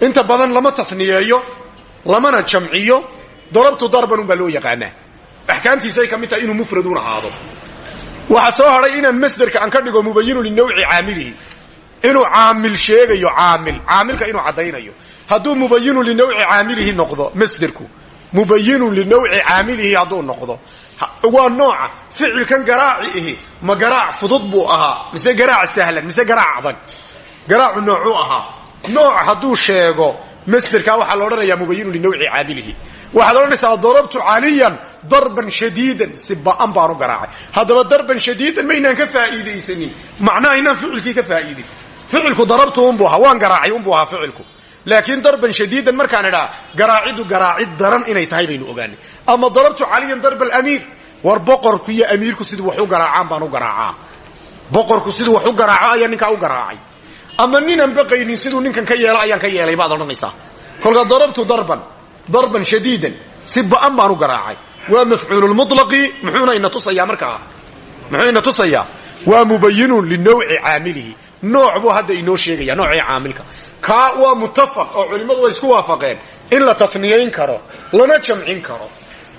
Inta badan lama taniyeeyo lamana jamciyo darabtu darban unbaa loo yaqaanaa. Axkaamtiisay ka mid tahay inuu mufraduun ahaado. Waxaa soo hadhay inaan masderka aan ka dhigo mubayinu linawci caamilihi. Inuu caamil sheegayo caamil. Caamilka inuu caddaynayo. Hadduu mubayinu linawci caamilihi noqdo masderku mubayinun linawci caamilihi hadduu noqdo waa nooca. Ficilkan garaaci ihi ma garaac fudud buu ahaa mise garaac sahlan mise garaac adag garaacu noocuu ahaa. Nooc hadduu sheego masderkaa waxaa la odhanayaa mubayinu linawci caamilihi. Waxaad odhanaysaa darabtu caliyan darban shadiidan si ba'an baan u garaacay. Darban shadiidan maynaan ka faa'iidaysanin. Macnaha inaan ficilkii ka faa'iidin. Ficilku darabtu unbuu ahaa waan garaacay unbuu ahaa ficilku. Laakiin darban shadiidan markaan idhaa garaaciddu garaacid daran inay tahay baynu ogaanay. Ama darabtu caliyan darba alamiir war boqorku iyo amiirku siduu wax u garaacaan baan u garaacaa. Boqorku siduu wax u ayaa ninkaa u garaacay ama ninaan baqaynin siduu ninkan ka yeelo ayaan ka yeelay baad odhanaysaa. Kolka darabtu darban darban shadiidan si ba'an baan u garaacay. Waa mafcuululmulaqi muxuuna ina tusayaa markaa muxuu ina tusayaa? Waa mubayinun linawci caamilihi. Nooc buu hadda inoo sheegaya noocii caamilka. Kaa waa muttafaq oo culimmadu way isku waafaqeen. In la taniyayn karo lana jamcin karo.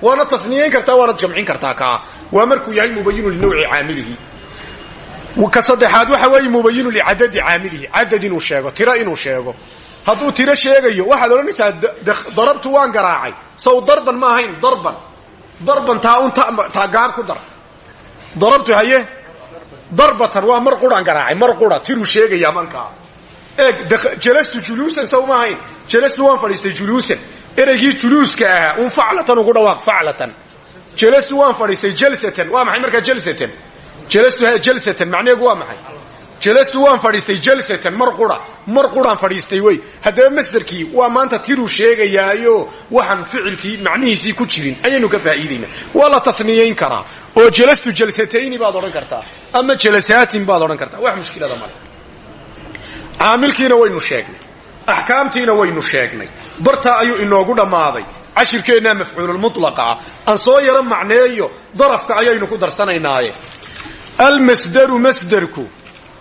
Waana taniyayn kartaa waana jamcin kartaa kaa. Waa markuu yahay mubayinun linawci caamilihi ka saddexaad waxa weeye mubayinu licadadi caamilihi cadad inuu sheego tiro inuu sheego. Hadduu tiro sheegayo waxaad odhanaysaa darabtu waan garaacay. Sow darban ma ahayn darban. Darban taa un taa gaab ku dar. Darabtu haye? Darbatan waa mar quraan garaacay mar qura tiruu sheegaya markaa eeg jalastu juluusan sow ma ahayn. Jalastu waan fadhiistay juluusan. Ereygii juluuska ahaa un faclatan ugu dhawaaq faclatan. Jalastu waan fadhiistay jalsatan jalastu jalsatan macnaheegu waa maxay? Jalastu waan fadhiistay jalsatan mar qura mar quraan fadhiistay wey haddaba masderkii waa maanta tiruu sheegayaayo waxaan ficilkii macnihiisii ku jirin. Ayaynu ka faa'iidaynaa waa la tasniyayn karaa. Oo jalastu jalsatayni baad odhan kartaa ama jalasaatin baad odhan kartaa. Wax mushkilada male caamilkiina waynu sheegnay. Axkaamtiina waynu sheegnay. Bartaa ayuu inoogu dhammaaday. Cashirkeennaa mafcuululmulaqa ah aan soo yaro macneeyo darafka ayaynu ku darsanaynaaye almasdaru masderku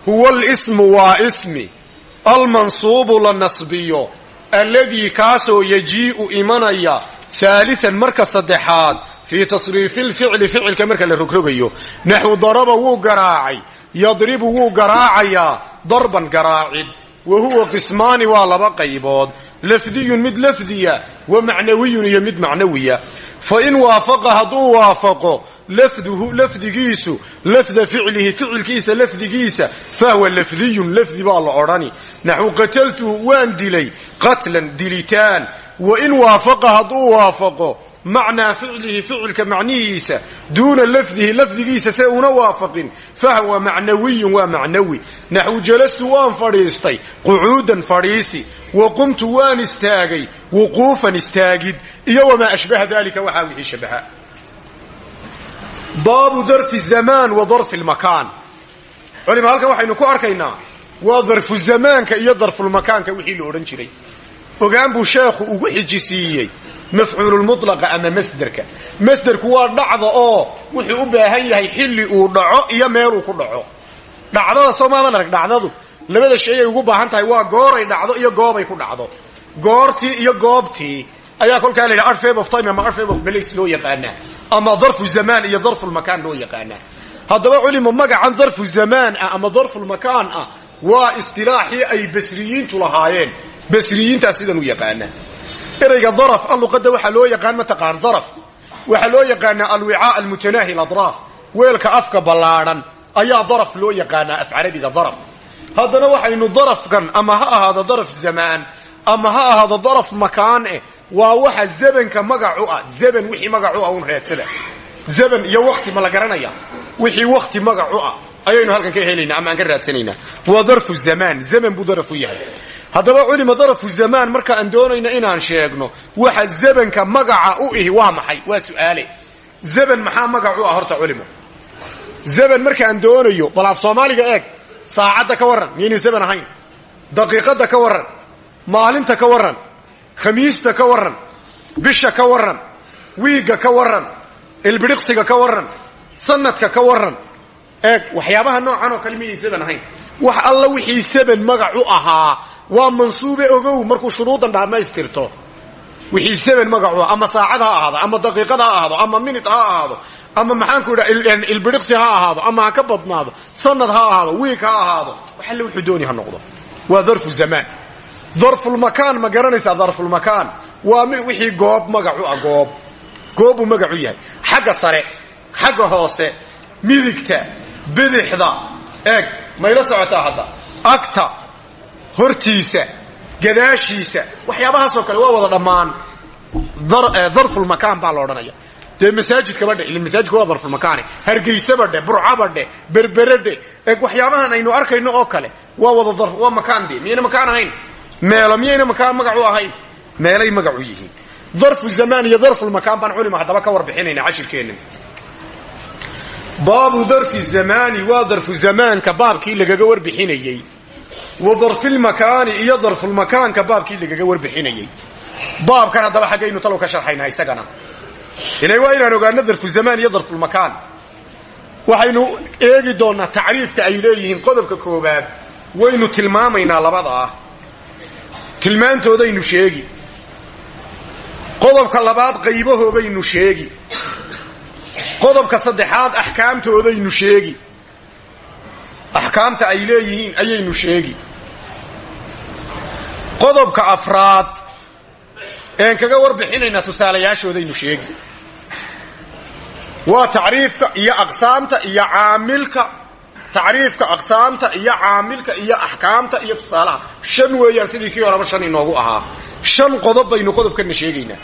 huwa alismu waa ismi almansuubu la nasbiyo alladii kaasoo yajii'u imanaya haalian marka saddexaad fii tasriifi lficli ficilka marka la rogrogayo naxwu daraba wuu garaacay yadribu wuu garaacayaa darban garaacid wa huwa qismaani waa laba qaybood lafdiyun mid lafdiya wa macnawiyun iyo mid macnawiya fa in waafaqa hadduu waafaqo lafduhu lafdigiisu lafda ficlihi ficilkiisa lafdigiisa fahwa lafdiyun lafdi baa la odhani naxwu qataltuhu waan dilay qatlan dilitaan wa in waafaqa macnaa ficlihi ficilka macnihiisa duuna lafdihi lafdigiisa se una waafaqin. Fahwa macnawiyun waa macnawi. Naxwu jalastu waan fadhiistay qucuudan fadhiisi. Wa qumtu waan istaagay wuquufan istaagid. Iyo wamaa ashbaha dalika waxaa wixii shabaha. Baabu darfi zamaan wa darfi lmakaan culima halkan waxaynu ku arkaynaa waa darfu zamaanka iyo darfulmakaanka wixii la odhan jiray. Ogaan buu sheekhu ugu xijisiiyey mafcuululmulaqa ama masderka. Masderku waa dhacda oo wuxuu u baahan yahay xilli uu dhaco iyo meeluu ku dhaco. Dhacdada soo maadan arag dhacdadu labada shay ay ugu baahan tahay waa gooray dhacdo iyo goobay ku dhacdo. Goortii iyo goobtii ayaa kolkaa la yidhaha arfab of time ama arfab of place loo yaqaanaa ama darfu zamaan iyo darfulmakaan loo yaqaanaa. Haddaba culimo magacan darfu zamaan ah ama darfulmakaan ah waa istilaaxii ay basriyiintu lahaayeen. Basriyiintaa sidan u yaqaana ereyga daraf aluqada waxaa loo yaqaan mataqaan daraf. Waxaa loo yaqaanaa alwicaa almutanaahi aladraaf weelka afka ballaadhan ayaa daraf loo yaqaanaa af carabiga daraf. Haddana waxaynu darafkan ama ha ahaado daraf zamaan ama ha ahaado daraf makaan eh waa waxa zabanka magacu ah zaban wixii magacu ah un reedsada. Zaban iyo wakti ma la garanaya. Wixii wakti magacu ah ayaynu halkan ka helaynaa ama aan haddaba culima darafu zamaan marka aan doonayno inaan sheegno waxa zabanka magaca u ihi waa maxay? Waa su'aale. Zaban maxaa magac u ah culimo? Zaban markaan doonayo bal af soomaaliga eeg saacadda ka warran miyaynu zaban ahayn daqiiqadda ka warran maalinta ka warran khamiista ka warran bisha ka warran wiigga ka warran ilbidhiqsiga ka warran sanadka ka warran eeg waxyaabaha noocan oo kale zaban ahayn. Wax alla wixii saban magac ahaa waa mansuube ogow markuu shuruudan dhammaystirto wixii saban magacu ama saacad ha ama daqiiqad ha ama minut ha ama maxaanku idha ilbidhiqsi ha ama ka badnaado sanad ha ahaado wiig ha ahaado wuxuu dooni ha noqdo. Waa darfu zamaan. Darfulmakaan ma garanaysaa darfulmakaan waa wixii goob magacu ah goob. Magacu yahay. Xagga sare xagga hoose midigta bidixda. Eeg mayla socotaa hadda? Agta hortiisa gadaashiisa waxyaabahaasoo kale waa wada dhammaan. Darfulmakaan baa la odhanaya dee masaajidkaba dhe ila masaajidka waa darfulmakaane hargeysaba dhe burcaba dhe berbere dhe waxyaabahan aynu arkayno oo kale waa wada waa makaan dee. Miyayna makaan ahayn? Meelo miyayna makaan magacu ahayn? Meelay magacu yihiin. Darfu zamaan iyo darfulmakaan baan culima haddaba ka warbixinayna cashirkeenna baabu darfi zamaani waa darfu zamaanka baabkii lagaga warbixinayey wa darfilmakaani iyo darfulmakaanka baabkii lagaga warbixinayey baabkan haddaba xaggaynu talow ka sharxaynaa isagana. Ilay waa inaan ogaano darfu zamaan iyo darfulmakaan waxaynu eegi doonnaa tacriifka ay leeyihiin qodobka koowaad. Waynu tilmaamaynaa labada ah. Tilmaantoodaynu sheegi. Qodobka labaad qaybahoobaynu sheegi. Qodobka saddexaad axkaamtoodaynu sheegi axkaamta ay leeyihiin ayaynu sheegi. Qodobka afraad een kaga warbixinaynaa tusaalayaashoodaynu sheegi. Waa tacriifka iyo aqsaamta iyo caamilka tacriifka aqsaamta iyo caamilka iyo axkaamta iyo tusaalaha. Shan weeyaan sidii kii horeba shan inoogu ahaa. Shan qodob baynu qodobkana sheegaynaa.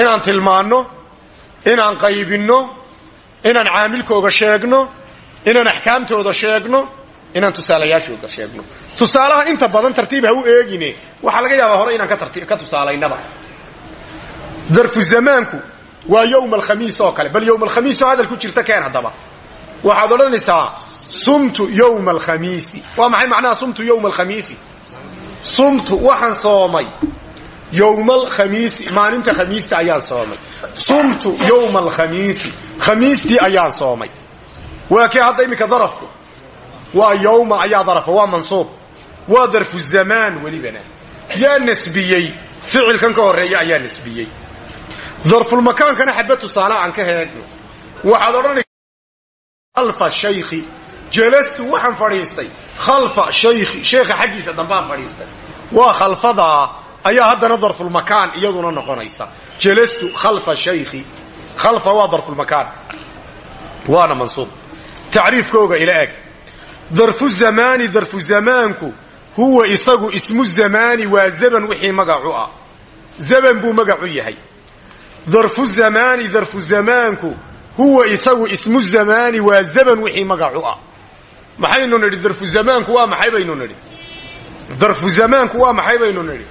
Inaan tilmaanno inaan qaybinno inaan caamilkooga sheegno inaan axkaamtooda sheegno inaan tusaalayaashooda sheegno. Tusaalaha inta badan tartiib ha u eegine waxaa laga yaabaa hore inaan ka tusaalaynaba darfu zamaanku waa yowma alkhamiis oo kale bal yowma alkhamiisoo hadal ku jirta keen haddaba. Waxaad odhanaysaa sumtu yowma alkhamiisi. Waa maxay macnaha sumtu yowma alkhamiisi? Sumtu waxaan soomay yowma alkhamiisi maalinta khamiista ayaan soomay. Sumtu yowma alkhamiisi khamiistii ayaan soomay. Waa kee hadda iminka darafku waa yowma ayaa darafa waa mansuub. Waa darfu zamaan welibana. Yaa nasbiyey ficilkan ka horreeya ayaa nasbiyey darfulmakaankana xaba tusaale aan ka heegno waxaad odhanaysa khalfa shaykhi. Jalastu waxaan fadhiistay. Khalfa shaykhi sheekha xaggiisa dambaan fadhiistay. Waa khalfadaa ayaa haddana darfulmakaan iyaduna noqonaysa. Jalastu khalfa shaykhi. Khalfa waa darfulmakaan waana mansuub. Tacriifkooga ila eg darfu zamaani darfu zamaanku huwa isagu ismu zamaani waa zaban wixii magacu ah. Zaban buu magacu yahay. Darfu zamaani darfu zamaanku huwa isagu ismu zamaani waa zaban wixii magacu ah. Maxaynu nidhi darfu zamaanku waa maxay baynu nidhi? Darfu zamaanku waa maxay baynu nidhi?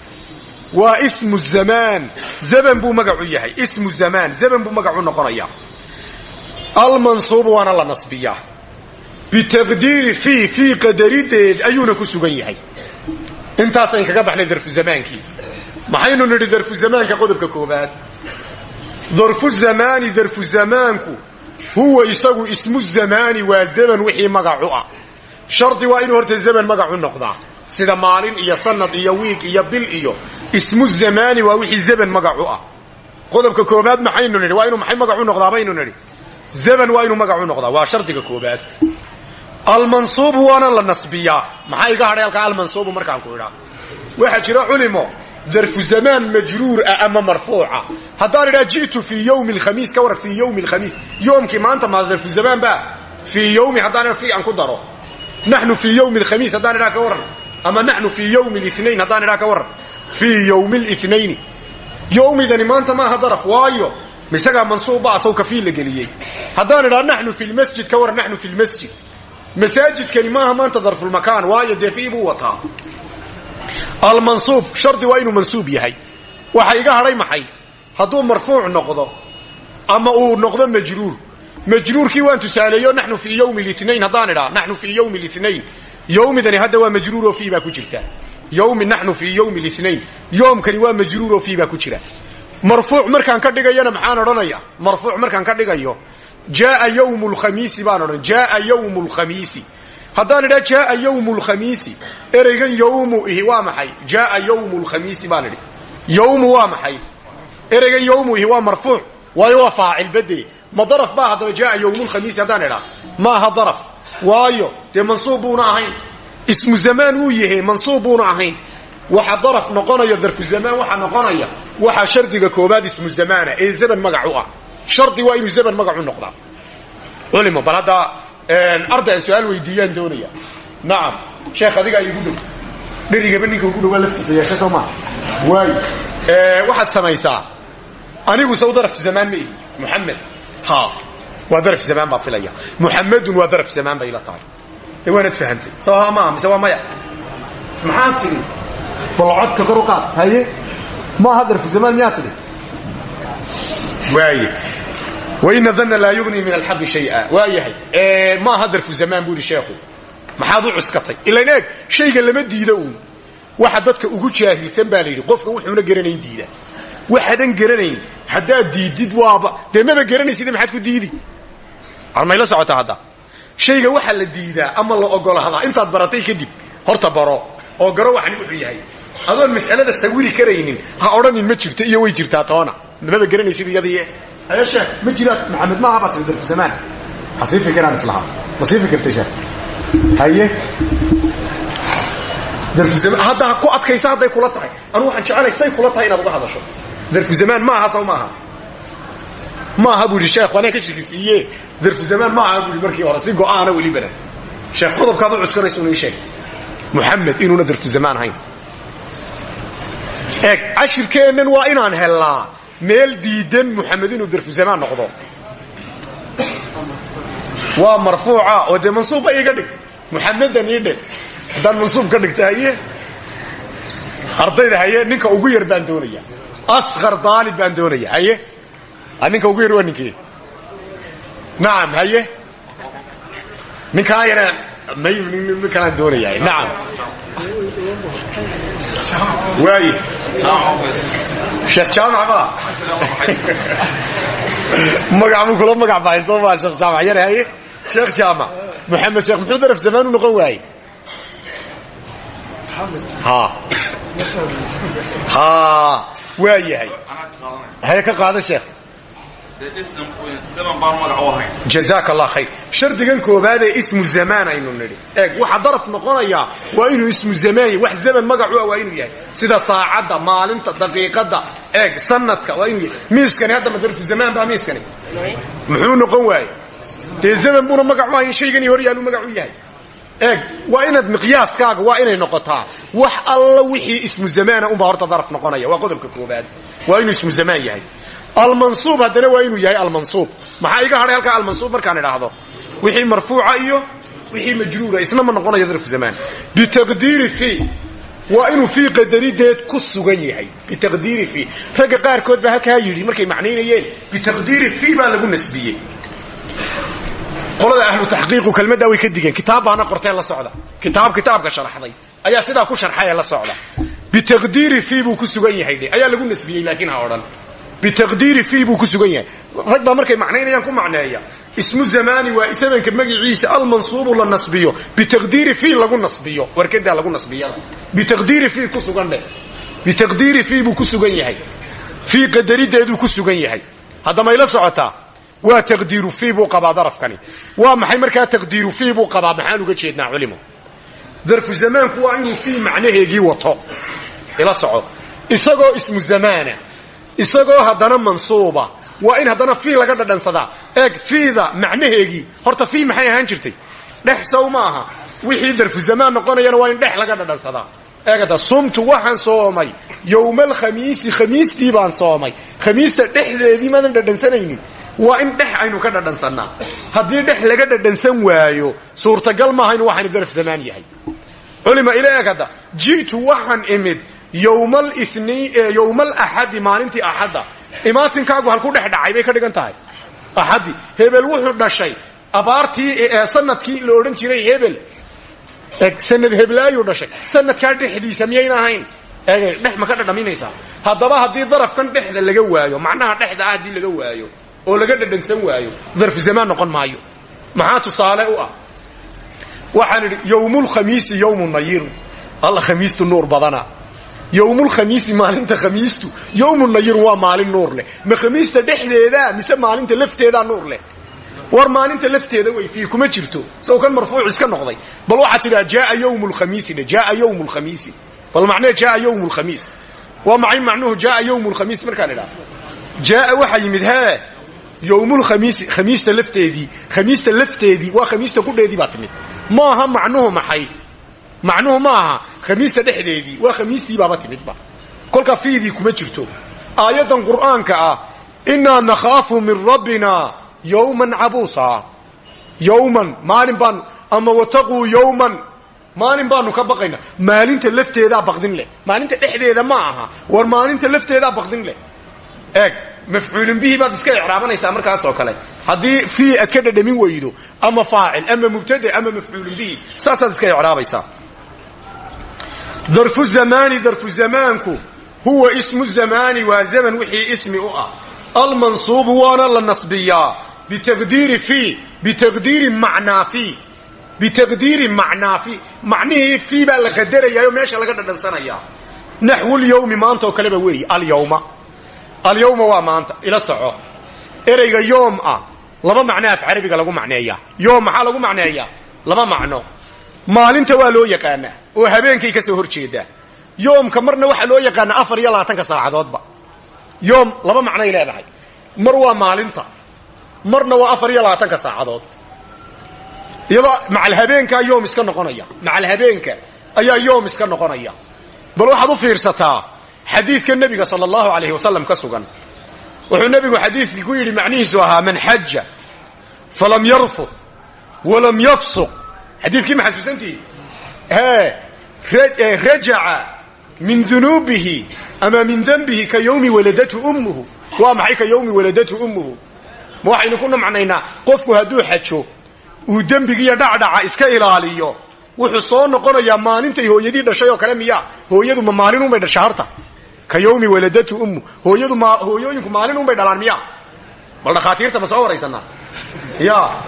Waa ismu zamaan. Zaban buu magacu yahay. Ismu zamaan. Zaban bitaqdiiri fii fii qadarideed ayuuna ku sugan yahay intaasayn kaga baxnay darfu zamaankii maxaynu nidhi darfu zamaanka qodobka koobaad darfu zamaani darfu zamaanku huwa isagu ismu zamaani waa zaman wixii magacu ah shardi waa inuu horta zaman magacu noqdaa sida maalin iyo sanad iyo wiig iyo bil iyo ismu zamaani waa wixii zaman magacu ah qodobka koobaad maxaynu nidhi waa inuu maxay magacu noqdaa baynu nidhi zaman waa inuu magacu noqdaa waa shardiga almansuubu waana la nasbiyaa. Maxaa iga hadhay halkaa almansuubu markaan ku idhaa? Waxaa jira culimo darfu zamaan majruur ah ama marfuuca haddaan idhaa ji'tu fii yowmi alkhamiis ka waran fii yowmi alkhamiis yoomkii maanta maa darfu zamaan ba fii yowmi haddaan fi aan ku daro. Naxnu fii yowmi alkhamiis haddaan idhaa ka warran ama naxnu fii yowmi linayn haddaan idhaa ka warran fii yowmi lithnayni yowmidani maanta maaha daraf waayo. Misagaa mansuubba asaw kafiil la geliyey. Haddaan idhaa naxnu fi lmasjid ka warran naxnu fi lmasjid masaajidkani maaha maanta darfulmakaan waayo dee fii buu wataa. Almansuub shardi waa inuu mansuub yahay. Waxa iga hadhay maxay? Hadduu marfuuc noqdo ama uu noqdo majruur. Majruurkii waan tusaaleeyo naxnu fii yowmi linayn haddaan idhaa naxnu fii yowmi linayn yowmidani hadda waa majruur oo fii baa ku jirta. Yowmi naxnu fii yowmi linayn yoomkani waa majruur oo fii baa ku jira. Marfuuc markaan ka dhigayana maxaan odhanaya? Marfuuc markaan jaaa ywm lkhamiisi baan odhan. Jaaa ywm lkhamiisi haddaan idhaa jaaa ywm lkhamiisi ereygan yowmu ihi waa maxay? Jaaa ywm lkhamiisi baan idhi. Yowmu waa maxay? Ereygan yowmu ihi waa marfuuc waayo waa faacil bade ma daraf baa haddaba jaaa ywm lkhamiisi haddaan idhaa maaha daraf. Waayo dee mansuub buuna ahayn. Ismu zamaan wuu yahe mansuub buuna ahayn. Waxa daraf noqonaya darfu zamaan waxaa noqonaya waxaa shardiga koobaad ismu zamaana ee zaman magac u ah shardi waa inuu zaman magacu noqdaa. Culimo bal hadda arday ay su'aal weydiiyaan doonaya. Nacam sheekh adigaa igu dhow. Dherigaba ninka ugu dhowaa laftiisa yeesha soo maa waayo waxaad samaysaa. Anigu saw daraf zamaan ma ihi. Muxamed ha waa daraf zamaan baa filaya. Muxamedun waa daraf zamaan bay la tahay. De waanad fahantay soo ha maaha mise waa maya? Maxaad tidhi? Bal codka kor u qaad haye? Maaha darfu zamaan miyaa tidhi? Waaye waina dana laa yugni min alxaqi shaya waa yahay maaha darfu zamaan buu ihi sheekhu maxaad u cuskatay ilan eeg shayga lama diido uun waxa dadka ugu jaahilsan baa la yidhi qofka wuxuuna garanayn diida waxaadan garanayn haddaad diidid waaba dee maba garanaysid maxaad ku diidi armayla socotaa hadda shayga waxaa la diidaa ama la ogolaadaa intaad baratay kadib horta baro oo garo waxani wuxuu yahay adoon mas'alada sawiri karaynin ha odhanin ma jirto iyo way jirtaa toona maba garanaysid iyadii ayo sheekh ma jiraad maxamed maaha baa tiri darfu zamaan ha sii fikiraan islahaa. Ma sii fikirtay sheekh haye. Hadda ha ku adkaysa hadday kula tahay. Anu waxaan jecelay say kula tahay inaad uga hadasho. Darfu zamaan maaha saw maaha maaha buu yidhi sheekh anaa ka shekisiiye darfu zamaan maaha buu yidhi markii hore si go'aana welibana sheekh qodobkaad u cuskanaysa unu ii sheeg. Muxamed inuuna darfu zamaan ahayn eeg cashirkeennan waa inaan hellaa meel diidan muxamed inuu darfu zamaan noqdo. Waa marfuuca oo dee mansuubba iiga dhig. Muxamedan ii dhig. Haddaan mansuub ka dhigta haye ardayda haye ninka ugu yar baan doonaya. Asqar daalib baan doonaya haye. Ninka ugu yar waa ninkii. Nacam haye. Ninkaa yara may ninkanaan doonaya nacam waaye sheekh jaamac ba? Magac buu kula magac bahay soo maa sheekh jaamac yare haye sheekh jaamac. Moxamed sheekh muxuu daraf zamaan u noqon waaye waa yahay. Haye ka qaada sheekh jazaak allah khayr. Shardigan koobaadee ismu zamaan aynu nidhi. Eeg waxa daraf noqonayaa waa inuu ismu zamaan wax zaman magacu ah waa inuu yahay. Sida saacadda maalinta daqiiqadda eeg sanadka waa inuu yahay. Miiskani hadda ma darfu zamaan baa miiskani. Muxuu noqon waaye? Dee zaman buuna magacu ahayn shayganii hor yaaluu magacu yahay. Eeg waa inaad miqyaaskaaga waa inay noqotaa. Wax alla wixii ismu zamaana unbaa horta daraf noqonaya. Waa qodobka koobaad. Waa almansuub haddana waa inuu yahay almansuub. Maxaa iga hadhay halkaa almansuub markaan idhaahdo? Wixii marfuuca iyo wixii majruura isna ma noqonayo darfu zamaan bitaqdiiri fi waa inuu fii qadarideed ku sugan yahay. Bitaqdiiri fi. Ragga qaarkood baa halkaa yidhi markay macnaynayeen bitaqdiiri fi baa lagu nasbiyey. Qolada ahlu taxqiiqu kelmaddaa way ka digeen. Kitaab baana qortee la socda. Kitaab kitaabka sharaxday. Ayaa sidaa ku sharxay ee la socda. Bitaqdiiri fi buu ku sugan yahay dhe ayaa lagu nasbiyey bitaqdiiri fi buu ku sugan yahay rag baa markay macnaynayaan ku macneeya ismu zamaani waa zamanka magiciisa almansuubu la nasbiyo bitaqdiiri fi lagu nasbiyo warkadaa lagu nasbiyada bitaqdiiri fi ku sugan dheh bitaqdiiri fi buu ku sugan yahay fii qadarideeduu ku sugan yahay haddamayla socotaa waa taqdiiru fi buu qabaa darafkani waa maxay markaa taqdiiru fi buu qabaa maxaan uga jeednaa culimo darfu zamaanku fii isagoo haddana mansuuba. Waa in haddana fii laga dhadhansadaa eeg fiida macnaheegii horta fii maxay ahaan jirtay? Dhex sow ma wixii darfu zamaan noqonayana waa in dhex laga dhadhansadaa eegada sumtu waxaan soomay yowmaalkhamiisi khamiistii baan soomay khamiista dhexdeedii maadan dhadhansanaynin. Waa in dhex aynu ka dhadhansannaa. Haddii dhex laga dhadhansan waayo suurtagal maaha inu waxaani daraf yahay. Culima ila ji'tu waxaan imid yowmal axadi maalintii axadda. Imaatinkaagu halku dhex dhacay bay ka dhigan tahay. Axaddi hebel wuxuu dhashay. Abaartii ee sannadkii la odhan jiray hebel. Eg sanad heblaayuu dhashay. Sanadkaa dhexdiisa miyayna ahayn? Eeg dhex ma ka dhadhaminaysaa. Haddaba haddii darafkan dhexda laga waayo macnaha dhexda ah haddii laga waayo oo laga dhadhansan waayo darfu zamaan noqon maayo. Maxaa tusaale u ah? Waxaan idhi yowmulkhamiisi yowmu nayiru. Alla khamiistu nuur yowmulkhamiisi maalinta khamiistu yowmu nayiru waa maalin nuur leh ma khamiista dhexdeedaa mise maalinta lafteedaa nuur leh war maalinta lafteeda way fii kuma jirto saw kan marfuuc iska noqday bal waxaad tidhaha jaaa ywm lkhamiisi dhe jaaa ywm lkhamiisi bal macnee jaaa ywm lkhamiis waa maxay macnuhu jaaa ywm lkhamiis markaan idhaahdo jaaa waxaa yimid hee yowmulkhamiisi khamiista lafteedii khamiista lafteedii waa khamiista qudheedii baa timid maaha macnuhu maxay macnuhu ma aha khamiista dhexdeedii waa khamiistii baaba timidba. Kolkaa fiidii kuma jirto. Aayaddan qur'aanka ah innaa nakhaafu min rabbina yowman cabuusa. Yowman maalin baanu ama wataquu yowman maalin baanu ka baqaynaa maalinta lafteedaa baqdin leh. Maalinta dhexdeeda ma aha. War maalinta lafteedaa baqdin leh. Eeg mafcuulin bihi baad iska icraabanaysaa markaas oo kale. Haddii fii aad ka dhadhamin weydo ama faacil ama mubtade ama mafcuulin bihi saasaad iska icraabaysaa darfu zamaani darfu zamaanku huwa ismu zamaani waa zaman wixii ismi u ah. Almansuubu waana la nasbiyaa bitaqdiiri fi bitaqdiiri macnaa fi. Bitaqdiiri macnaa fi. Macnihii fii baa la qadarayaayo meesha laga dhadhansanayaa. Naxwulyawmi maanta oo kaleba weeye alyawma. Alyawma waa maanta ila soco. Ereyga yoom ah laba macno af carabiga lagu macneeyaa. Yoom maxaa lagu macneeyaa? Laba macno maalinta waa loo yaqaanaa oo habeenkay ka soo hor jeedaa yoomka marna waxaa loo yaqaanaa afar iyo labaatanka saacadoodba. Yoom laba macnoay leedahay. Mar waa maalinta marna waa afar iyo labaatanka saacadood. Iyadoo macalhabeenkaa yoom iska noqonaya macalhabeenka ayaa yoom iska noqonaya. Bal waxaad u fiirsataa xadiidka nebiga sala allahu alayh wasalam ka sugan. Wuxuu nebigu xadiidkii ku yidhi macnihiisu ahaa man xaja falam yarfud walam yafsuq xadiidkii ma xasuusantihi e rajaca min dunuubihi ama min dembihi ka yowmi waladatu ummuhu. Waa maxay ka yowmi waladatu ummuhu? Ma waxaynu ku namcnaynaa qofku hadduu xajo uu dembigiiyo dhacdhaca iska ilaaliyo wuxuu soo noqonayaa maalintay hooyadii dhashay oo kale miya hooyadu ma maalin unbay dhasha harta? Ka yowmi waladatu ummu hooyadu hooyooyinku maalin unbay dhalaan miya bal dhakhaatiirta ma soo waraysanaa? Ya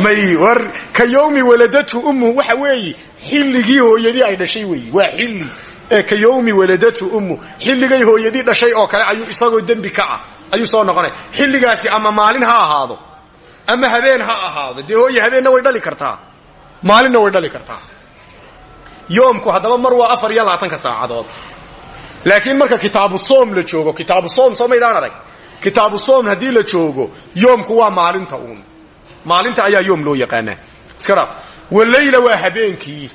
may war ka yowmi waladatu ummu waxa weeye xilligii hooyadii ay dhashay weeye waa xilli. Ee ka yowmi waladatu ummu xilligay hooyadii dhashay oo kale ayuu isagoo dembi ka ah ayuu soo noqonaya xilligaasi ama maalin ha ahaado ama habeen ha ahaado dee hooye habeenna way dhali kartaa. Maalinna way dhali kartaa. Yoomku haddaba mar waa afar iyo labaatanka saacadood. Laakiin marka kitaabu soom la joogo kitaabu soom soo maydaan arag. Soom haddii la joogo yoomku waa maalinta uun maalinta ayaa yoom loo yaqaanaa. Iska dhaaf waleyla waa habeenkii.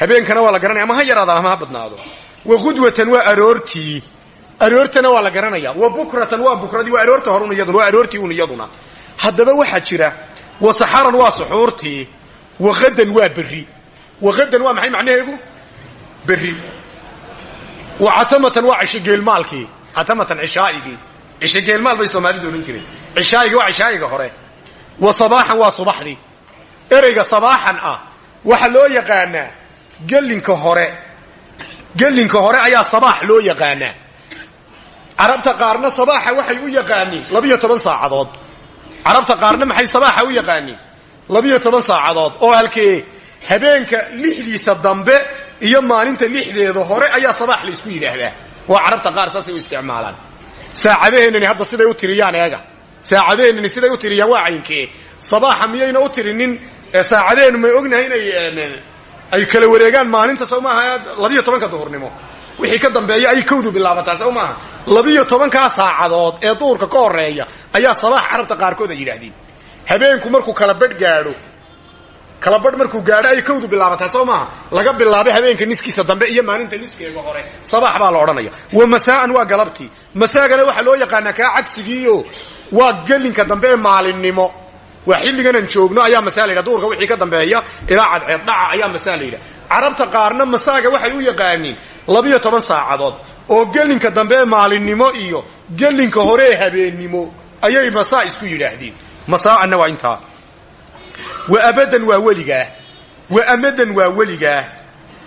Habeenkana waa la garanaya ama ha yaraada ama ha badnaado. Wa qudwatan waa aroortii. Aroortana waa la garanaya wa bukratan waa bukradii waa aroorta horun iyaduna. Waa aroortii un iyaduna. Haddaba waxaa jira wa saxaran waa suxuurtii wa hadan waa berri. Wa hadan waa maxay macnaheegu berri. Wa catamatan waa cishogeelmaalkii catamatan cishaaigii. Cishogeelmaal bay soomaalidu odhan jireen. Cishaaigi waa cishaa'iga hore wa sabaaxan waa subaxdii. Ereyga sabaaxan ah waxaa loo yaqaanaa gelinka hore. Gelinka hore ayaa sabaax loo yaqaanaa. Carabta qaarna sabaaxa waxay u yaqaaniin labiyo toban saacadood. Carabta qaarna maxay sabaaxa u yaqaaniin labiyo toban saacadood? Oo halkee habeenka lixdiisa dambe iyo maalinta lixdeeda hore ayaa sabaax laysku yidhaahdaa. Waa carabta qaar saasay u isticmaalaan. Saacadaheennani hadda siday u tiriyaan eega saacadaheennani siday u tiriyaan waa caynkee sabaaxa miyayna u tirinin saacadaheennu may ognahay inay ay kala wareegaan maalinta sow maaha labiyo tobanka duhurnimo. Wixii ka dambeeya ay kowdu bilaabataa sow maaha. Labiyo tobankaa saacadood ee duhurka ka horreeya ayaa sabaax carabta qaarkood ay yidhaahdeen. Habeenku markuu kala badh gaadho kala badh markuu gaadho ay kowdu bilaabataa soo maaha. Laga bilaabay habeenka niskiisa dambe iyo maalinta niskeega hore. Sabaax baa la odhanaya. Wa masaa'an waa galabtii. Masaagana waxaa loo yaqaanaa kaa cagsigiio waa gelinka dambe ee maalinnimo waa xilliganan joogno ayaa masaa la wixii ka dambeeya ilaa cadceed dhaca ayaa masaa la carabta qaarna masaaga waxay u yaqaaniin labiyo toban saacadood. Oo gelinka dambe ee maalinnimo iyo gelinka hore ee habeennimo ayay masaa isku yidhaahdeen. Masaa'anna waa intaa. Wa abadan waa weligaa wa amadan waa weligaa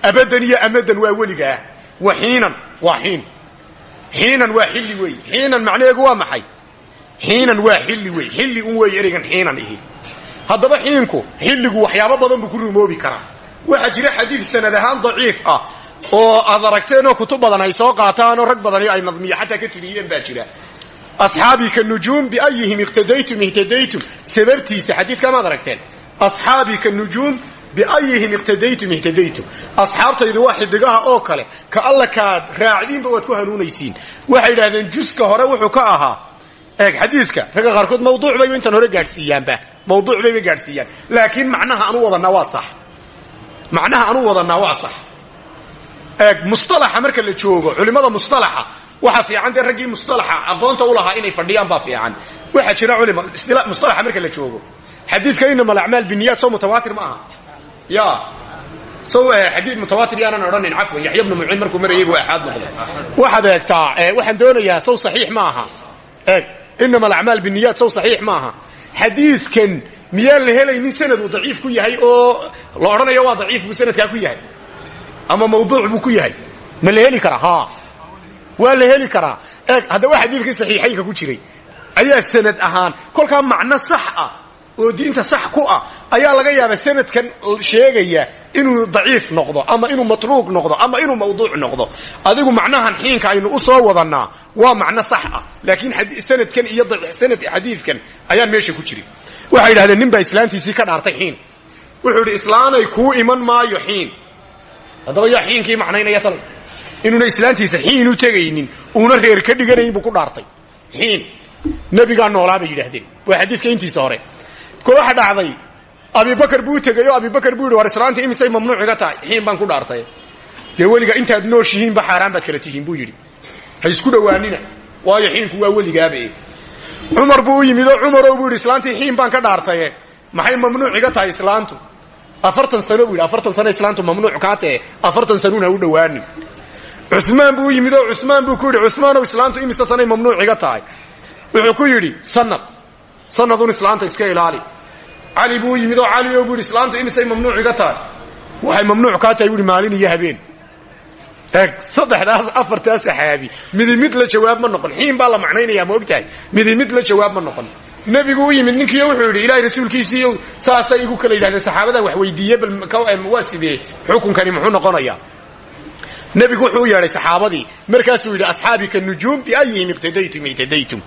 abadan iyo amadan waa weligaa wa xiinan waa xiin xiinan waa xilli wey xiinan macnaheegu waa maxay xiinan waa xilli wey xilli un wey ereygan xiinan ihi. Haddaba xiinku xilligu waxyaabo badan buu ku rumoobi karaa. Waxaa jira xadiid sanad ahaan daciif ah oo aad aragteen oo kutub badan ay soo qaataan oo rag badani ay nadmiya xataa ka tiriyeen baa jira. Asxaabii ka nujuum biayihim iqtadaytum ihtadaytum. Sababtiisa xadiidka maad aragteen. Asxaabii ka nujuum biayihim iqtadaytum ihtadaytum. Asxaabtaydu waa xidigaha oo kale. Ka alla kaad raacdiinba waad ku juska hore wuxuu ka ahaa eeg xadiidka ragga qaarkood mawduuc bayba intaan hore gaadhsiiyaanba. Mawduuc bayba gaadhsiiyaan. Laakiin macnaha anu wadanaa waa sax macnaha anu wadanaa waa sax eeg mustalaxa marka la joogo culimmada mustalaxa waxa fiican dee raggii mustalaxa aqoonta u lahaa inay fadhiyaan baa fiican. Waxaa jira mustalaxa marka la joogo. Xadiidka inama alacmaal biniyat sow mutawaatir ma aha. Ya. Sow xadiid mutawaatir yaanan odhanin. Cafwan yaxya bnu muciin markuu marayay buu axaad noqday. Waxaad eegtaa waxaan doonayaa sow saxiix ma aha. Eeg inama alacmaal biniyat sow saxiix ma aha xadiidkan miyaan la helaynin sanad uu daciif ku yahay oo la odhanayo waa daciif buu sanadkaa ku yahay? Ama mawduuc buu ku yahay? Ma la heli karaa? Ha. Waa la heli karaa. Eeg haddaba xadiidkii saxiixaynka ku jiray. Ayaa sanad ahaan kolkaa macno sax ah oo diinta sax ku ah ayaa laga yaabaa sanadkan sheegaya inuu daciif noqdo ama inuu matruuq noqdo ama inuu mawduuc noqdo. Adigu macnahan xiinka aynu u soo wadanaa waa macno sax ah. Laakiin sanadkan iyo sanad xadiidkan ayaan meesha ku jirin waxay yidhahdeen nin baa ka dhaartay xiin. Wuxuu idhi islaanay kuu iman maayo xiin. Haddaba yaa xiinkii macnaynaya tal inuuna islaantiisa xiin u tegaynin uuna reer ka dhiganayn buu ku dhaartay. Xiin. Nebigaa noolaa bay yidhaahdeen. Waa xadiidka intiisa hore ko waxa dhacday. Abibakar buu tegay oo abibakar buu war islaanta imisay mamnuuc iga tahay xiin baan ku dhaartay. Dee weliga intaad nooshihiinba xaaraan baad kala tihiin buu yidhi. Ha isku dhowaanina waayo xiinku waa weligaabe. Cumar buu yimid oo buu yidhi xiin baan ka dhaartaye maxay mamnuuc iga tahay islaantu? Afartan sano buu afartan sano islaantu mamnuuc kaa tahe afartan sanuun ha u dhowaanin buu yimid oo buu ku yidhi cumaanow islaantu imise sanay mamnuuc iga tahay. Wuxuu ku yidhi sanad sanadun islaanta iska ilaali. Cali buu yimid oo cali o buu yidhi islaantu imisay mamnuuc iga tahay? Waxay mamnuuc kaa tahay buu yidhi maalin iyo habeen. Eeg saddexdaas afartaa saxaabi midi mid la jawaab ma noqon. Xiin baa la macnaynayaa ma og tahay. Midi mid la jawaab ma noqon. Nebigu u yimid ninkiiyo wuxuu yidhi ilaahay rasuulkiisiiyo saasay igu kala yidhahdeen saxaabadan wax weydiiye bal waa sidee xukunkani muxuu noqonayaa nebigu wuxuu yeedhay saxaabadii markaasuu yidhi asxaabi ka nujuum biayihim iqtadaytum ihtadaytum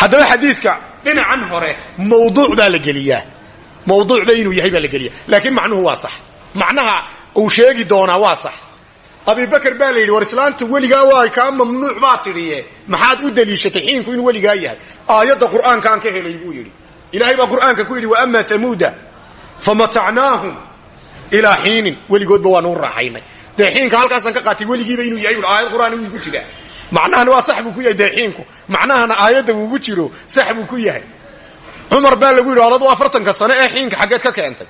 haddaba xadiidka dhinacan hore mawduuc baa la geliyaa. Mawduucba inuu yahay baa la geliyaa. Laakiin macnuhu waa sax. Macnaha uu sheegi doonaa waa sax. Abibakar baa la yidhi war islaanta weligaa waa kaa mamnuuc baa tidhiye. Maxaad u daliishatay xiinku inuu weligaa yahay. Aayadda qur'aankaan ka helay buu yidhi. Ilaahay baa qur'aanka ku yidhi waama hamuuda famatacnaahum ilaa xiinin. Weligoodba waanu u raaxaynay dee xiinka halkaasaan ka qaatay weligiiba inuu yahay aayad qur'aan wuu ku jiraa macnahana waa sax buu ku yahay dee xiinku macnahana aayadda wuugu jiro sax ku yahay. Cumar baa lagu yidhi oladu afartanka sane ee xiinka xaggeed ka keentay.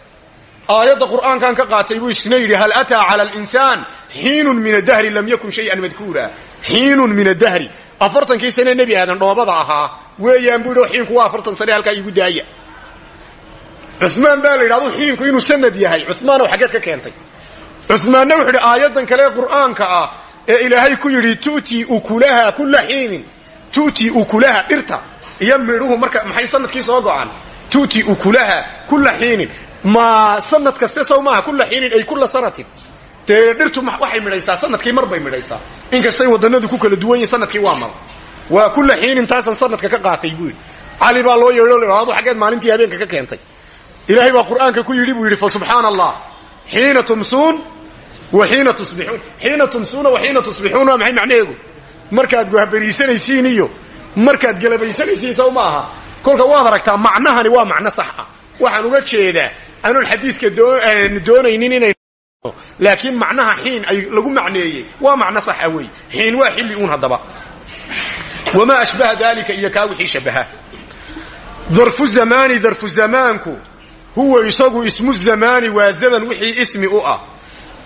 Aayadda qur'aankan ka qaatay buu isna yidhi hal ataa cala alinsaan xiinun min adahri lam yakun shayan madkuura. Xiinun min adahri afartankii sane nebi aadan dhoobada ahaa weeyaan buu xiinku waa afartan sane halkaa igu daaya. Cumaan baa la xiinku inuu sanad yahay. Cumaanow xaggeed ka keentay. Cumaanna wuxuu yidhi kale qur'aanka ah ee ilaahay ku yidhi tu'tii ukulaha kula xiinin. Tu'tii ukulaha dhirta iyo midhuhu. Marka maxay sannadkii soo go'an tu'tii ukulaha kula xiinin. Ma sanad kaste sow maaha kula xiinin ay kula sanatin. Dee dhirtu waxay midhaysaa sannadkii mar bay midhaysaa. Inkastay wadanadu ku kala duwan yihiin sannadkii waa mar. Waa kula xiinin taasan sanadka ka qaatay buu yidhi. Baa loo yeedho la adu xaggeed maalintii habeenka ka keentay. Ilaahay baa qur'aanka ku yidhi buu yidhi fa subxaana allah wa xiina tusbixuun. Xiina tumsuuna wa xiina tusbixuun waa maxay macnaheegu markaad gohabariisanaysiin iyo markaad gelabaysanaysiin sow ma aha. Kolka waad aragtaa macnahani waa macno sax ah. Waxaan uga jeedaa anuun xadiidka doonaynin inay laakiin macnaha xiin ay lagu macneeyey waa macno saxa wey. Xiin waa xilli uun haddaba. Wamaa ashbaha daalika iyo kaa wixii shabaha. Darfu zamaani darfu zamaanku huwa isagu ismu zamaani waa zaman ah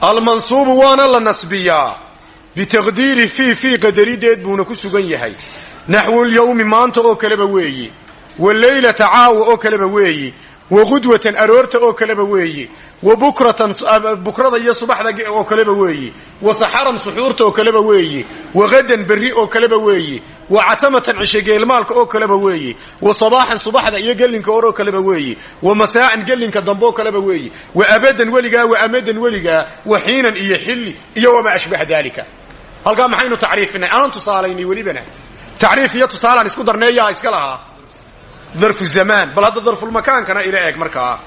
almansuubu waana la nasbiyaa. Bitaqdiiri fii fii qadarideed buuna ku sugan yahay. Naxwulyawmi maanta oo kaleba weeyi. Waleylata caawa oo kaleba weeyi wa qudwatan aroorta oo kaleba weeyi. Wa bukratan bukrada iyo subaxda oo kaleba weeyi. Wa saxaran suxuurta oo kaleba weeyi. Wa qadan berri oo kaleba weeyi. Wa catamatan cishogeelmaalka oo kaleba weeyi. Wa sabaaxan subaxda iyo gelinka hor oo kaleba weeyi. Wa masaa'an gelinka dambe oo kaleba weeyi. Wa abadan weligaa wa amadan weligaa wa xiinan iyo xilli iyo wamaa ashbaha daalika. Halkaa maxaynu tacriifinay anaan tusaalaynay welibana. Tacriif iyo isku darneeyaa iska lahaa darfu zamaan bal hadda darfulmakaankana ila eeg markaa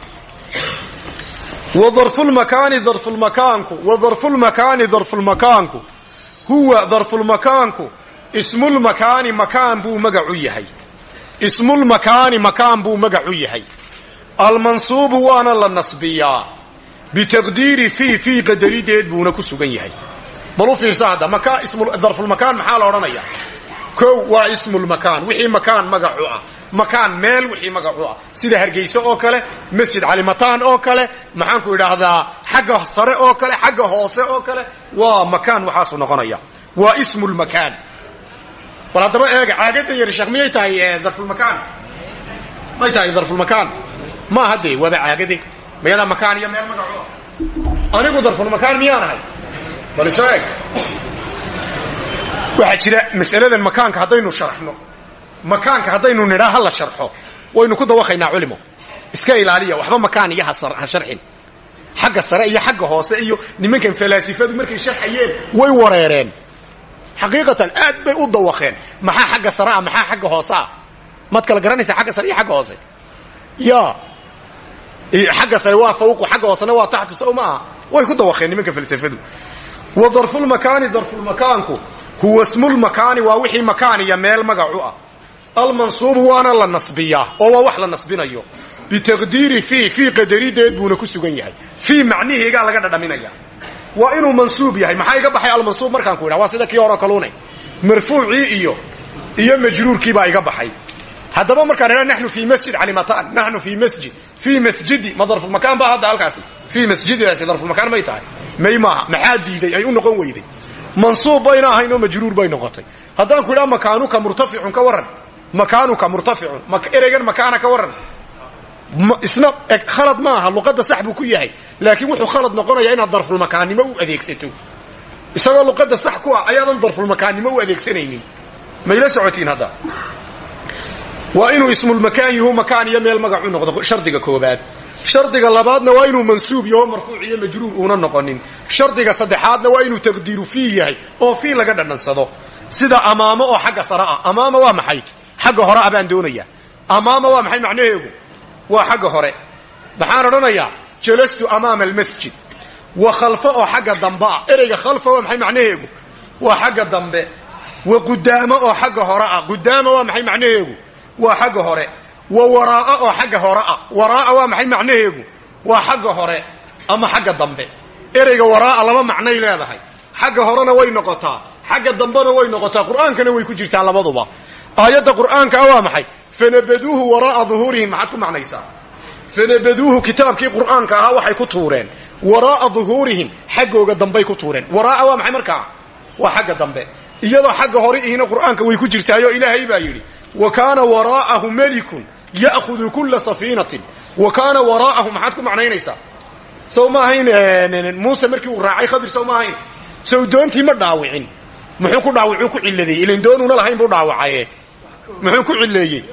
wa darfulmakaani darfulmakaanku wa darfulmakaani darfulmakaanku huwa darfulmakaanku ismulmakaani makaan buu magacu yahay. Ismulmakaani makaan buu magacu yahay. Almansuubu waana la nasbiyaa. Bitaqdiiri fii fii qadarideed buuna ku sugan yahay. Bal u fiirsa hadda maka darfulmakaan maxaa la odhanaya kow waa ismulmakaan wixii makaan magacu ah. Makaan meel wixii magacu ah. Sida hargeyse oo kale masjid calimataan oo kale maxaanku idhaahdaa xagga sare oo kale xagga hoose oo kale waa makaan waxaasu noqonaya. Waa ismulmakaan bal haddaba eega caagadan yar sheekh miyay tahay darfulmakaan may tahay darfulmakaan maaha dee waaba caagade mayadaa makaan iyo meel magacu ah. Anigu darfulmakaan miyaan ahay? Bal isoo eg waxaa jira mas'aladan makaanka haddaynu sharaxno makaanka haddaynu nidhaa ha la sharxo waynu ku dawaqaynaa culimo. Iska ilaaliya waxba makaan iyo ha sharxin. Xagga sare iyo xagga hoose iyo nimankan falaasifadu markay sharxayeen way wareereen. Xaqiiqatan aad bay u dawaqeen maxaa xagga sare ah maxaa xagga hoose ah? Maad kala garanaysaa xagga sare iyo xagga hoose. Ya xagga sare waa fawqu xagga hoosena waa taxtu sow maaha way ku dawaqeen nimanka falsafadu wa darfulmakaani darfulmakaanku huwa smulmakaani waa wixii makaaniya meel magacu ah. Almansuubu waana la nasbiyaa oo waa wax la nasbinayo. Bitaqdiiri fii fii qadarideed buuna ku sugan yahay. Fii macnihiigaa laga dhadhaminaya. Waa inuu mansuub yahay. Maxaa iga baxay almansuub? Markaan ku idhaha waa sida kii hore kaluune marfuucii iyo iyo majruurkiibaa iga baxay. Haddaba markaan idha naxnu fii masjid calimatan naxnu fii masjid fii masjidi. Ma darfulmakaan baa hadda halkaasi? Fii masjididaasi darfulmakaan may tahay? May maaha. Maxaa diiday? Ay u noqon weyday mansuub bayna ahayn oo majruur bay noqotay haddaan ku idhaha makaanuka murtaficun ka warran makaanuka murtaficun ereygan makaana ka warran isna khalad ma aha luqadda sax buu ku yahay laakiin wuxuu khalad noqonayaa inaad darfulmakaannimo u adeegsato isagoo luqadda sax ku ah ayaadan darfulmakaannimo u adeegsanaynin mayla socotiin hadda waa inuu ismulmakaan yahu makaan iyo meel magacu noqdo shardiga labaadna waa inuu mansuub yaho marfuuc iyo majruur uuna noqonin. Shardiga saddexaadna waa inuu taqdiiru fii yahay oo fii laga dhadhansado. Sida amaamo oo xagga sare ah amaama waa maxay? Xagga hore ah baan doonaya amaama waa maxay macnaheegu? Waa xagga hore. Maxaan odhanayaa jalastu amaama almasjid. Wa khalfo oo xagga dambe ah. Ereyga khalfa waa maxay macnaheegu? Waa xagga dambe. Wa qudaamo oo xagga hore ah. Qudaama waa maxay macnaheegu? Waa xagga hore wa waraa'a oo xagga hore ah. Waraa'a waa maxay macnaheegu? Waa xagga hore ama xagga dambe. Ereyga waraa'a laba macnay leedahay. Xagga horena way noqotaa. Xagga dambena way noqotaa. Qur'aankana way ku jirtaa labaduba. Aayadda qur'aankaa waa maxay? Fanabaduuhu waraa'a duhuurihim. Maxaad ku macnaysaa? Fanabaduuhu qur'aanka ahaa waxay ku tuureen. Waraa'a duhuurihim. Xaggooga dambay ku tuureen. Waraa'a waa maxay markaa? Waa xagga dambe. Iyadoo xagga hore ihina qur'aanka way ku jirtaayo ilaahay baa yidhi wa kaana waraa'ahu melikun ya'hudu kulla safiinatin wa kaana waraa'ahu maxaad ku macnaynaysaa sow ma ahayn muuse markii uu raacay khadir sow ma ahayn sow doontii ma dhaawicin muxuu ku dhaawicuu ku cilladeeyey ilan doonuuna lahayn buu dhaawacaye. muxuu ku cilleeyey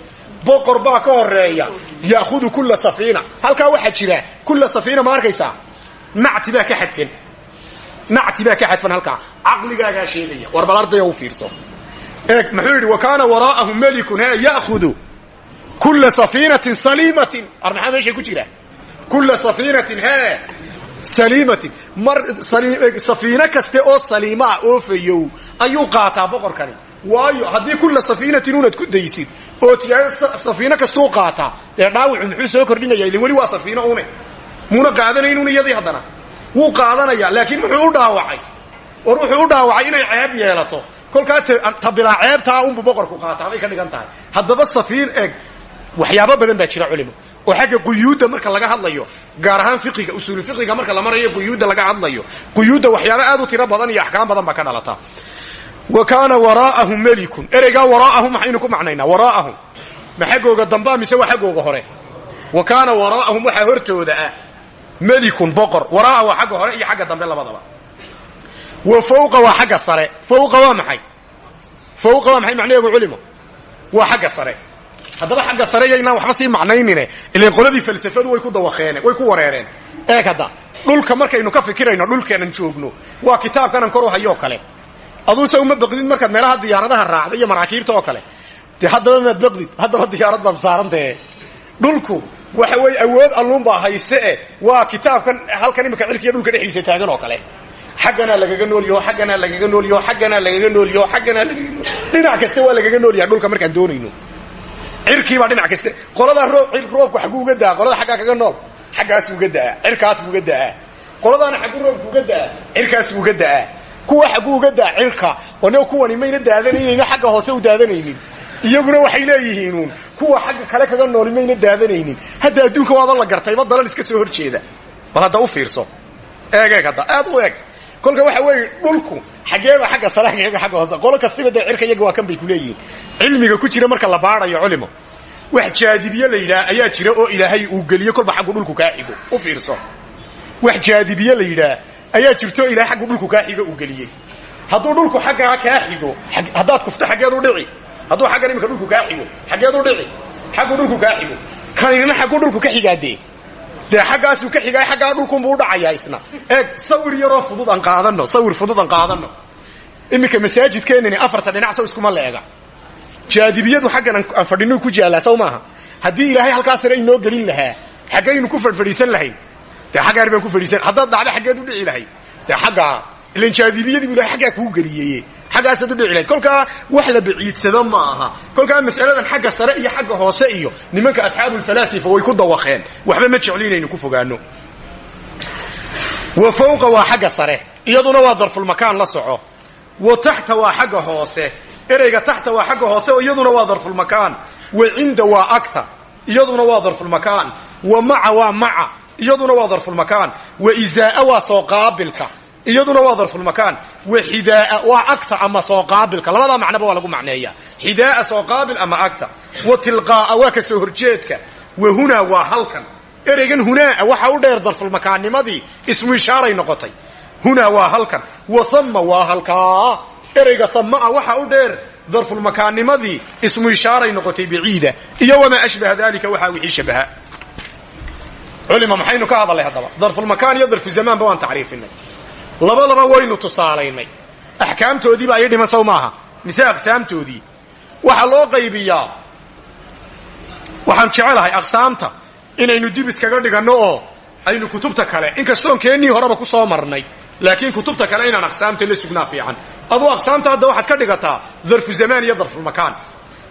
boqor baa ka horreeya ya'hudu kulla safiina halkaa waxaa jira kulla safiina ma arkaysaa nacti baa ka xadfan. nacti baa ka xadfan halkaa. caqligaagaa sheegaya. war bal ardaya u kulla safiinatin saliimatin ar maxaa meeshay ku jira kulla safiinatin he saliimatin mar safiino kaste oo saliima ah oo fayow ayuu qaataa boqorkani waayo haddii kulla safiinatin unaad ku daysid oo tiraa safiino kastuu qaataa dee dhaawicu muxuu soo kordhinaya ilin weli waa safiino une muuna qaadanaynun iyadii haddana wuu qaadanaya laakiin muxuu u dhaawacay war wuxuu u dhaawacay inay ceeb yeelato kolkaa tabilaa ceebtaa unbu boqorku qaataa bay ka dhigan tahay haddaba safiin waxyaabo badan baa jira culimo oo xagga quyuudda marka laga hadlayo gaar ahaan fiqiga usuulu fiqiga marka la marayo quyuudda laga hadlayo quyuudda waxyaabo aad u tiro badan iyo axkaam badan baa ka dhalata. Wa kaana waraa'ahu melikun ereygaa waraa'ahu maxaynu ku macnaynaa waraa'ahum. Ma xaggooga dambaa mise waa xaggooga hore? Wa kaana waraa'ahum waxaa hortooda ah melikun boqor. Waraa'a waa xagga hore iyo xagga dambe labadaba. Wa fawqa waa xagga sare. Fawqa waa maxay? Fawqa waa maxay macnaheegu culimo waa xagga sare haddaba xagga sare yaynaan waxba sii macnaynine. Ilan qoladii falsafadu way ku dawaqeene way ku wareereen. Eeg hadda dhulka markaynu ka fikirayno dhulkeenan joogno. Waa kitaabkanan kor u hayoo kale. Aduuse uma baqdid markaad meelaha diyaaradaha raacda iyo maraakiibta oo kale. Haddaba maad baqdid haddaba diyaarad baad saarantahe dhulku waxa weeye awood alluunbaa hayse e waa kitaabkan halkan imika cirkiiyo dhulka dhexdiisa taagan oo kale. Xagganaa lagaga noolyaho xagganaa lagaga noolyaho xagganaa lagaga noolyaho xagganaa lagaga nool dhinac kasta waa lagaga nool yahay dhulka markaan doonayno cirkiibaa dhinac kaste. Qoladaa roob roobku xagguu uga daa qolada xaggaa kaga nool xaggaasuu uga da'aa cirkaasuu uga da'aa qoladaana xagguu roobku uga da'aa cirkaasuu uga da'aa kuwa xagguu uga daa cirka wane kuwani mayna daadanaynin xagga hoose u daadanaynin. Iyaguna waxay leeyihiinuun kuwa xagga kale kaga nooli mayna daadanaynin. Hadda adduunka waaba la gartayba dalal iska soo hor jeeda bal hadda u fiirso. Eeg eeg hadda aad u eeg kolka waxa weeye dhulku xaggeeba xagga sare xaggeeba xagga hoose. Qolo kastiba dee cirka iyaga waa kan bay ku leeyihiin. Cilmiga ku jira marka la baarayo culimo wax jaadibiye la yidhaah ayaa jira oo ilaahay uu geliyo kolba xaggu dhulku kaa xigo u fiirso. Wax jaadibiye la yidhaah ayaa jirto o ilahay dhulku kaa xigo uu geliyey. Hadduu dhulku xaggaa kaa xigo haddaad kufto xaggeedu dhici. Hadduu xaggan iminka dhulku kaa xigo xaggeedu dhici. Xaggu dhulku kaa xigo. Kanina xaggu dhulku ka xigaadee dee xaggaasuu ka xigaay xaggaa dhulkunbuu u dhacayaa isna. Eeg sawir yaroo fudud aan qaadano sawir fudud aan qaadano iminka masaajidkeenani afarta dhinac sow iskuma leega. Jaadibiyadu xaggan aan fadhino ku jaalaa sow maaha? Haddii ilaahay halkaa sare inoo gelin lahaa xaggaynu ku fadhfadhiisan lahayn dee xaggaan baan ku fadhiisan haddaad dhacdo xaggeed u dhici lahayd dee xaggaa ilan jaadibiyadii bu ilahay xaggaa kuu geliyeye xaggaasaad u dhici lahayd. Kolkaa wax la baciidsado ma aha kolkaa mas'aladan xagga sare iyo xagga hoose iyo nimanka asxaabulfalaasifa way ku dawaqeen. Waxba ma jecli inaynu ku fogaano. Wa fawqa waa xagga sare iyaduna waa darfulmakaan la soco. Wa taxta waa xagga hoose ereyga taxta waa xagga hoose oo iyaduna waa darfulmakaan wa cinda waa agta iyaduna waa darfulmakaan wa maca waa maca iyaduna waa darfulmakaan wa izaa'a waa soo qaabilka iyaduna waa darfulmakaan wa xidaaa waa agta ama soo qaabilka. Labadaa macnoba waa lagu macneeya xidaaa soo qaabil ama agta. Wa tilqaa'a waa ka soo horjeedka. Wa hunaa waa halkan. Ereygan hunaa waxa u dheer darfulmakaannimadii ismu ishaaray noqotay. Hunaa waa halkan. Wa hamma waa halkaa. Ereyga hammaa waxa u dheer darfulmakaannimadii ismu ishaaray noqotay baciida iyo wamaa ashbaha dalika waxaa wixii shabaha. Culima maxaynu ka hadalnay haddaba? Darfulmakaan iyo darfuzamaanba waan tacriifinay labadaba waynu tusaalaynay. Axkaamtoodiiba ay dhiman sow maaha. Mise aqsaamtoodii? Loo qaybiyaa. Waxaan jecelahay aqsaamta. Inaynu dib iskaga dhiganno oo aynu kutubta kale. Inkastoon keennii horeba ku soo marnay. Laakiin kutubta kale inaan aqsaamta la sugnaa fiican. Aduu aqsaamta hadda waxaad ka dhigataa darfu zamaan iyo darfulmakaan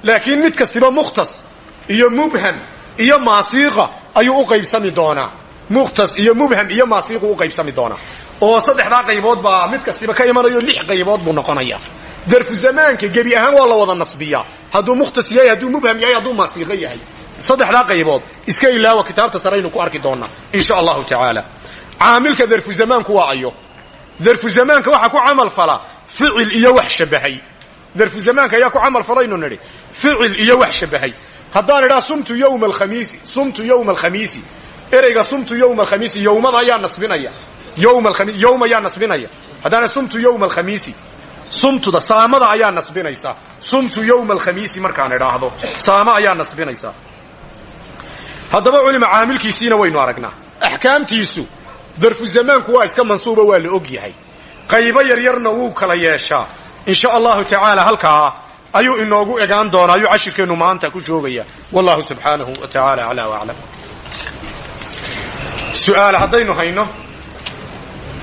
laakiin mid kastiba mukhtas iyo mubham iyo maasiiqa ayuu u qaybsami doonaa. Mukhtas iyo mubham iyo maasiiqu u qaybsami doonaa oo saddexdaa qaybood baa mid kastiba ka imanayo lix qaybood buu noqonaya darfu zamaanka gebi ahaan waa la wada nasbiyaa. Hadduu mukhtas yahay hadduu mubham yahay hadduu maasiiqo yahay. Saddexdaa qaybood iska ilaawa kitaabta saraynu ku arki doonaa in sha allahu tacaala. Caamilka darfu zamaanku waa ayo. Darfu zamaanka waxaa ku camal fala ficil iyo wax shabahay. Darfu zamaanka ayaa ku camal falaynu nidhi ficil iyo wax shabahay. Haddaan idhaa sumtu yowma alkhamiisi sumtu yowma alkhamiisi ereyga sumtu yowma alkhamiisi yowmada ayaa nasbinaya yowma ayaa nasbinaya haddaana sumtu yowma alkhamiisi sumtuda saamada ayaa nasbinaysa sumtu yowma alkhamiisi markaan idhaahdo saama ayaa nasbinaysa haddaba culima caamilkiisiina waynu aragnaa axkaamtiisu darfu zamaanku waa iska mansuuba waa la og yahay qaybo yaryarna wuu kala yeeshaa in sha allahu tacaala halkaa ayuu inoogu egaan doonaa ayuu cashirkeennu maanta ku joogaya wallahu subxaanahu wa tacaala aclaa waclam su'aal haddaynu hayno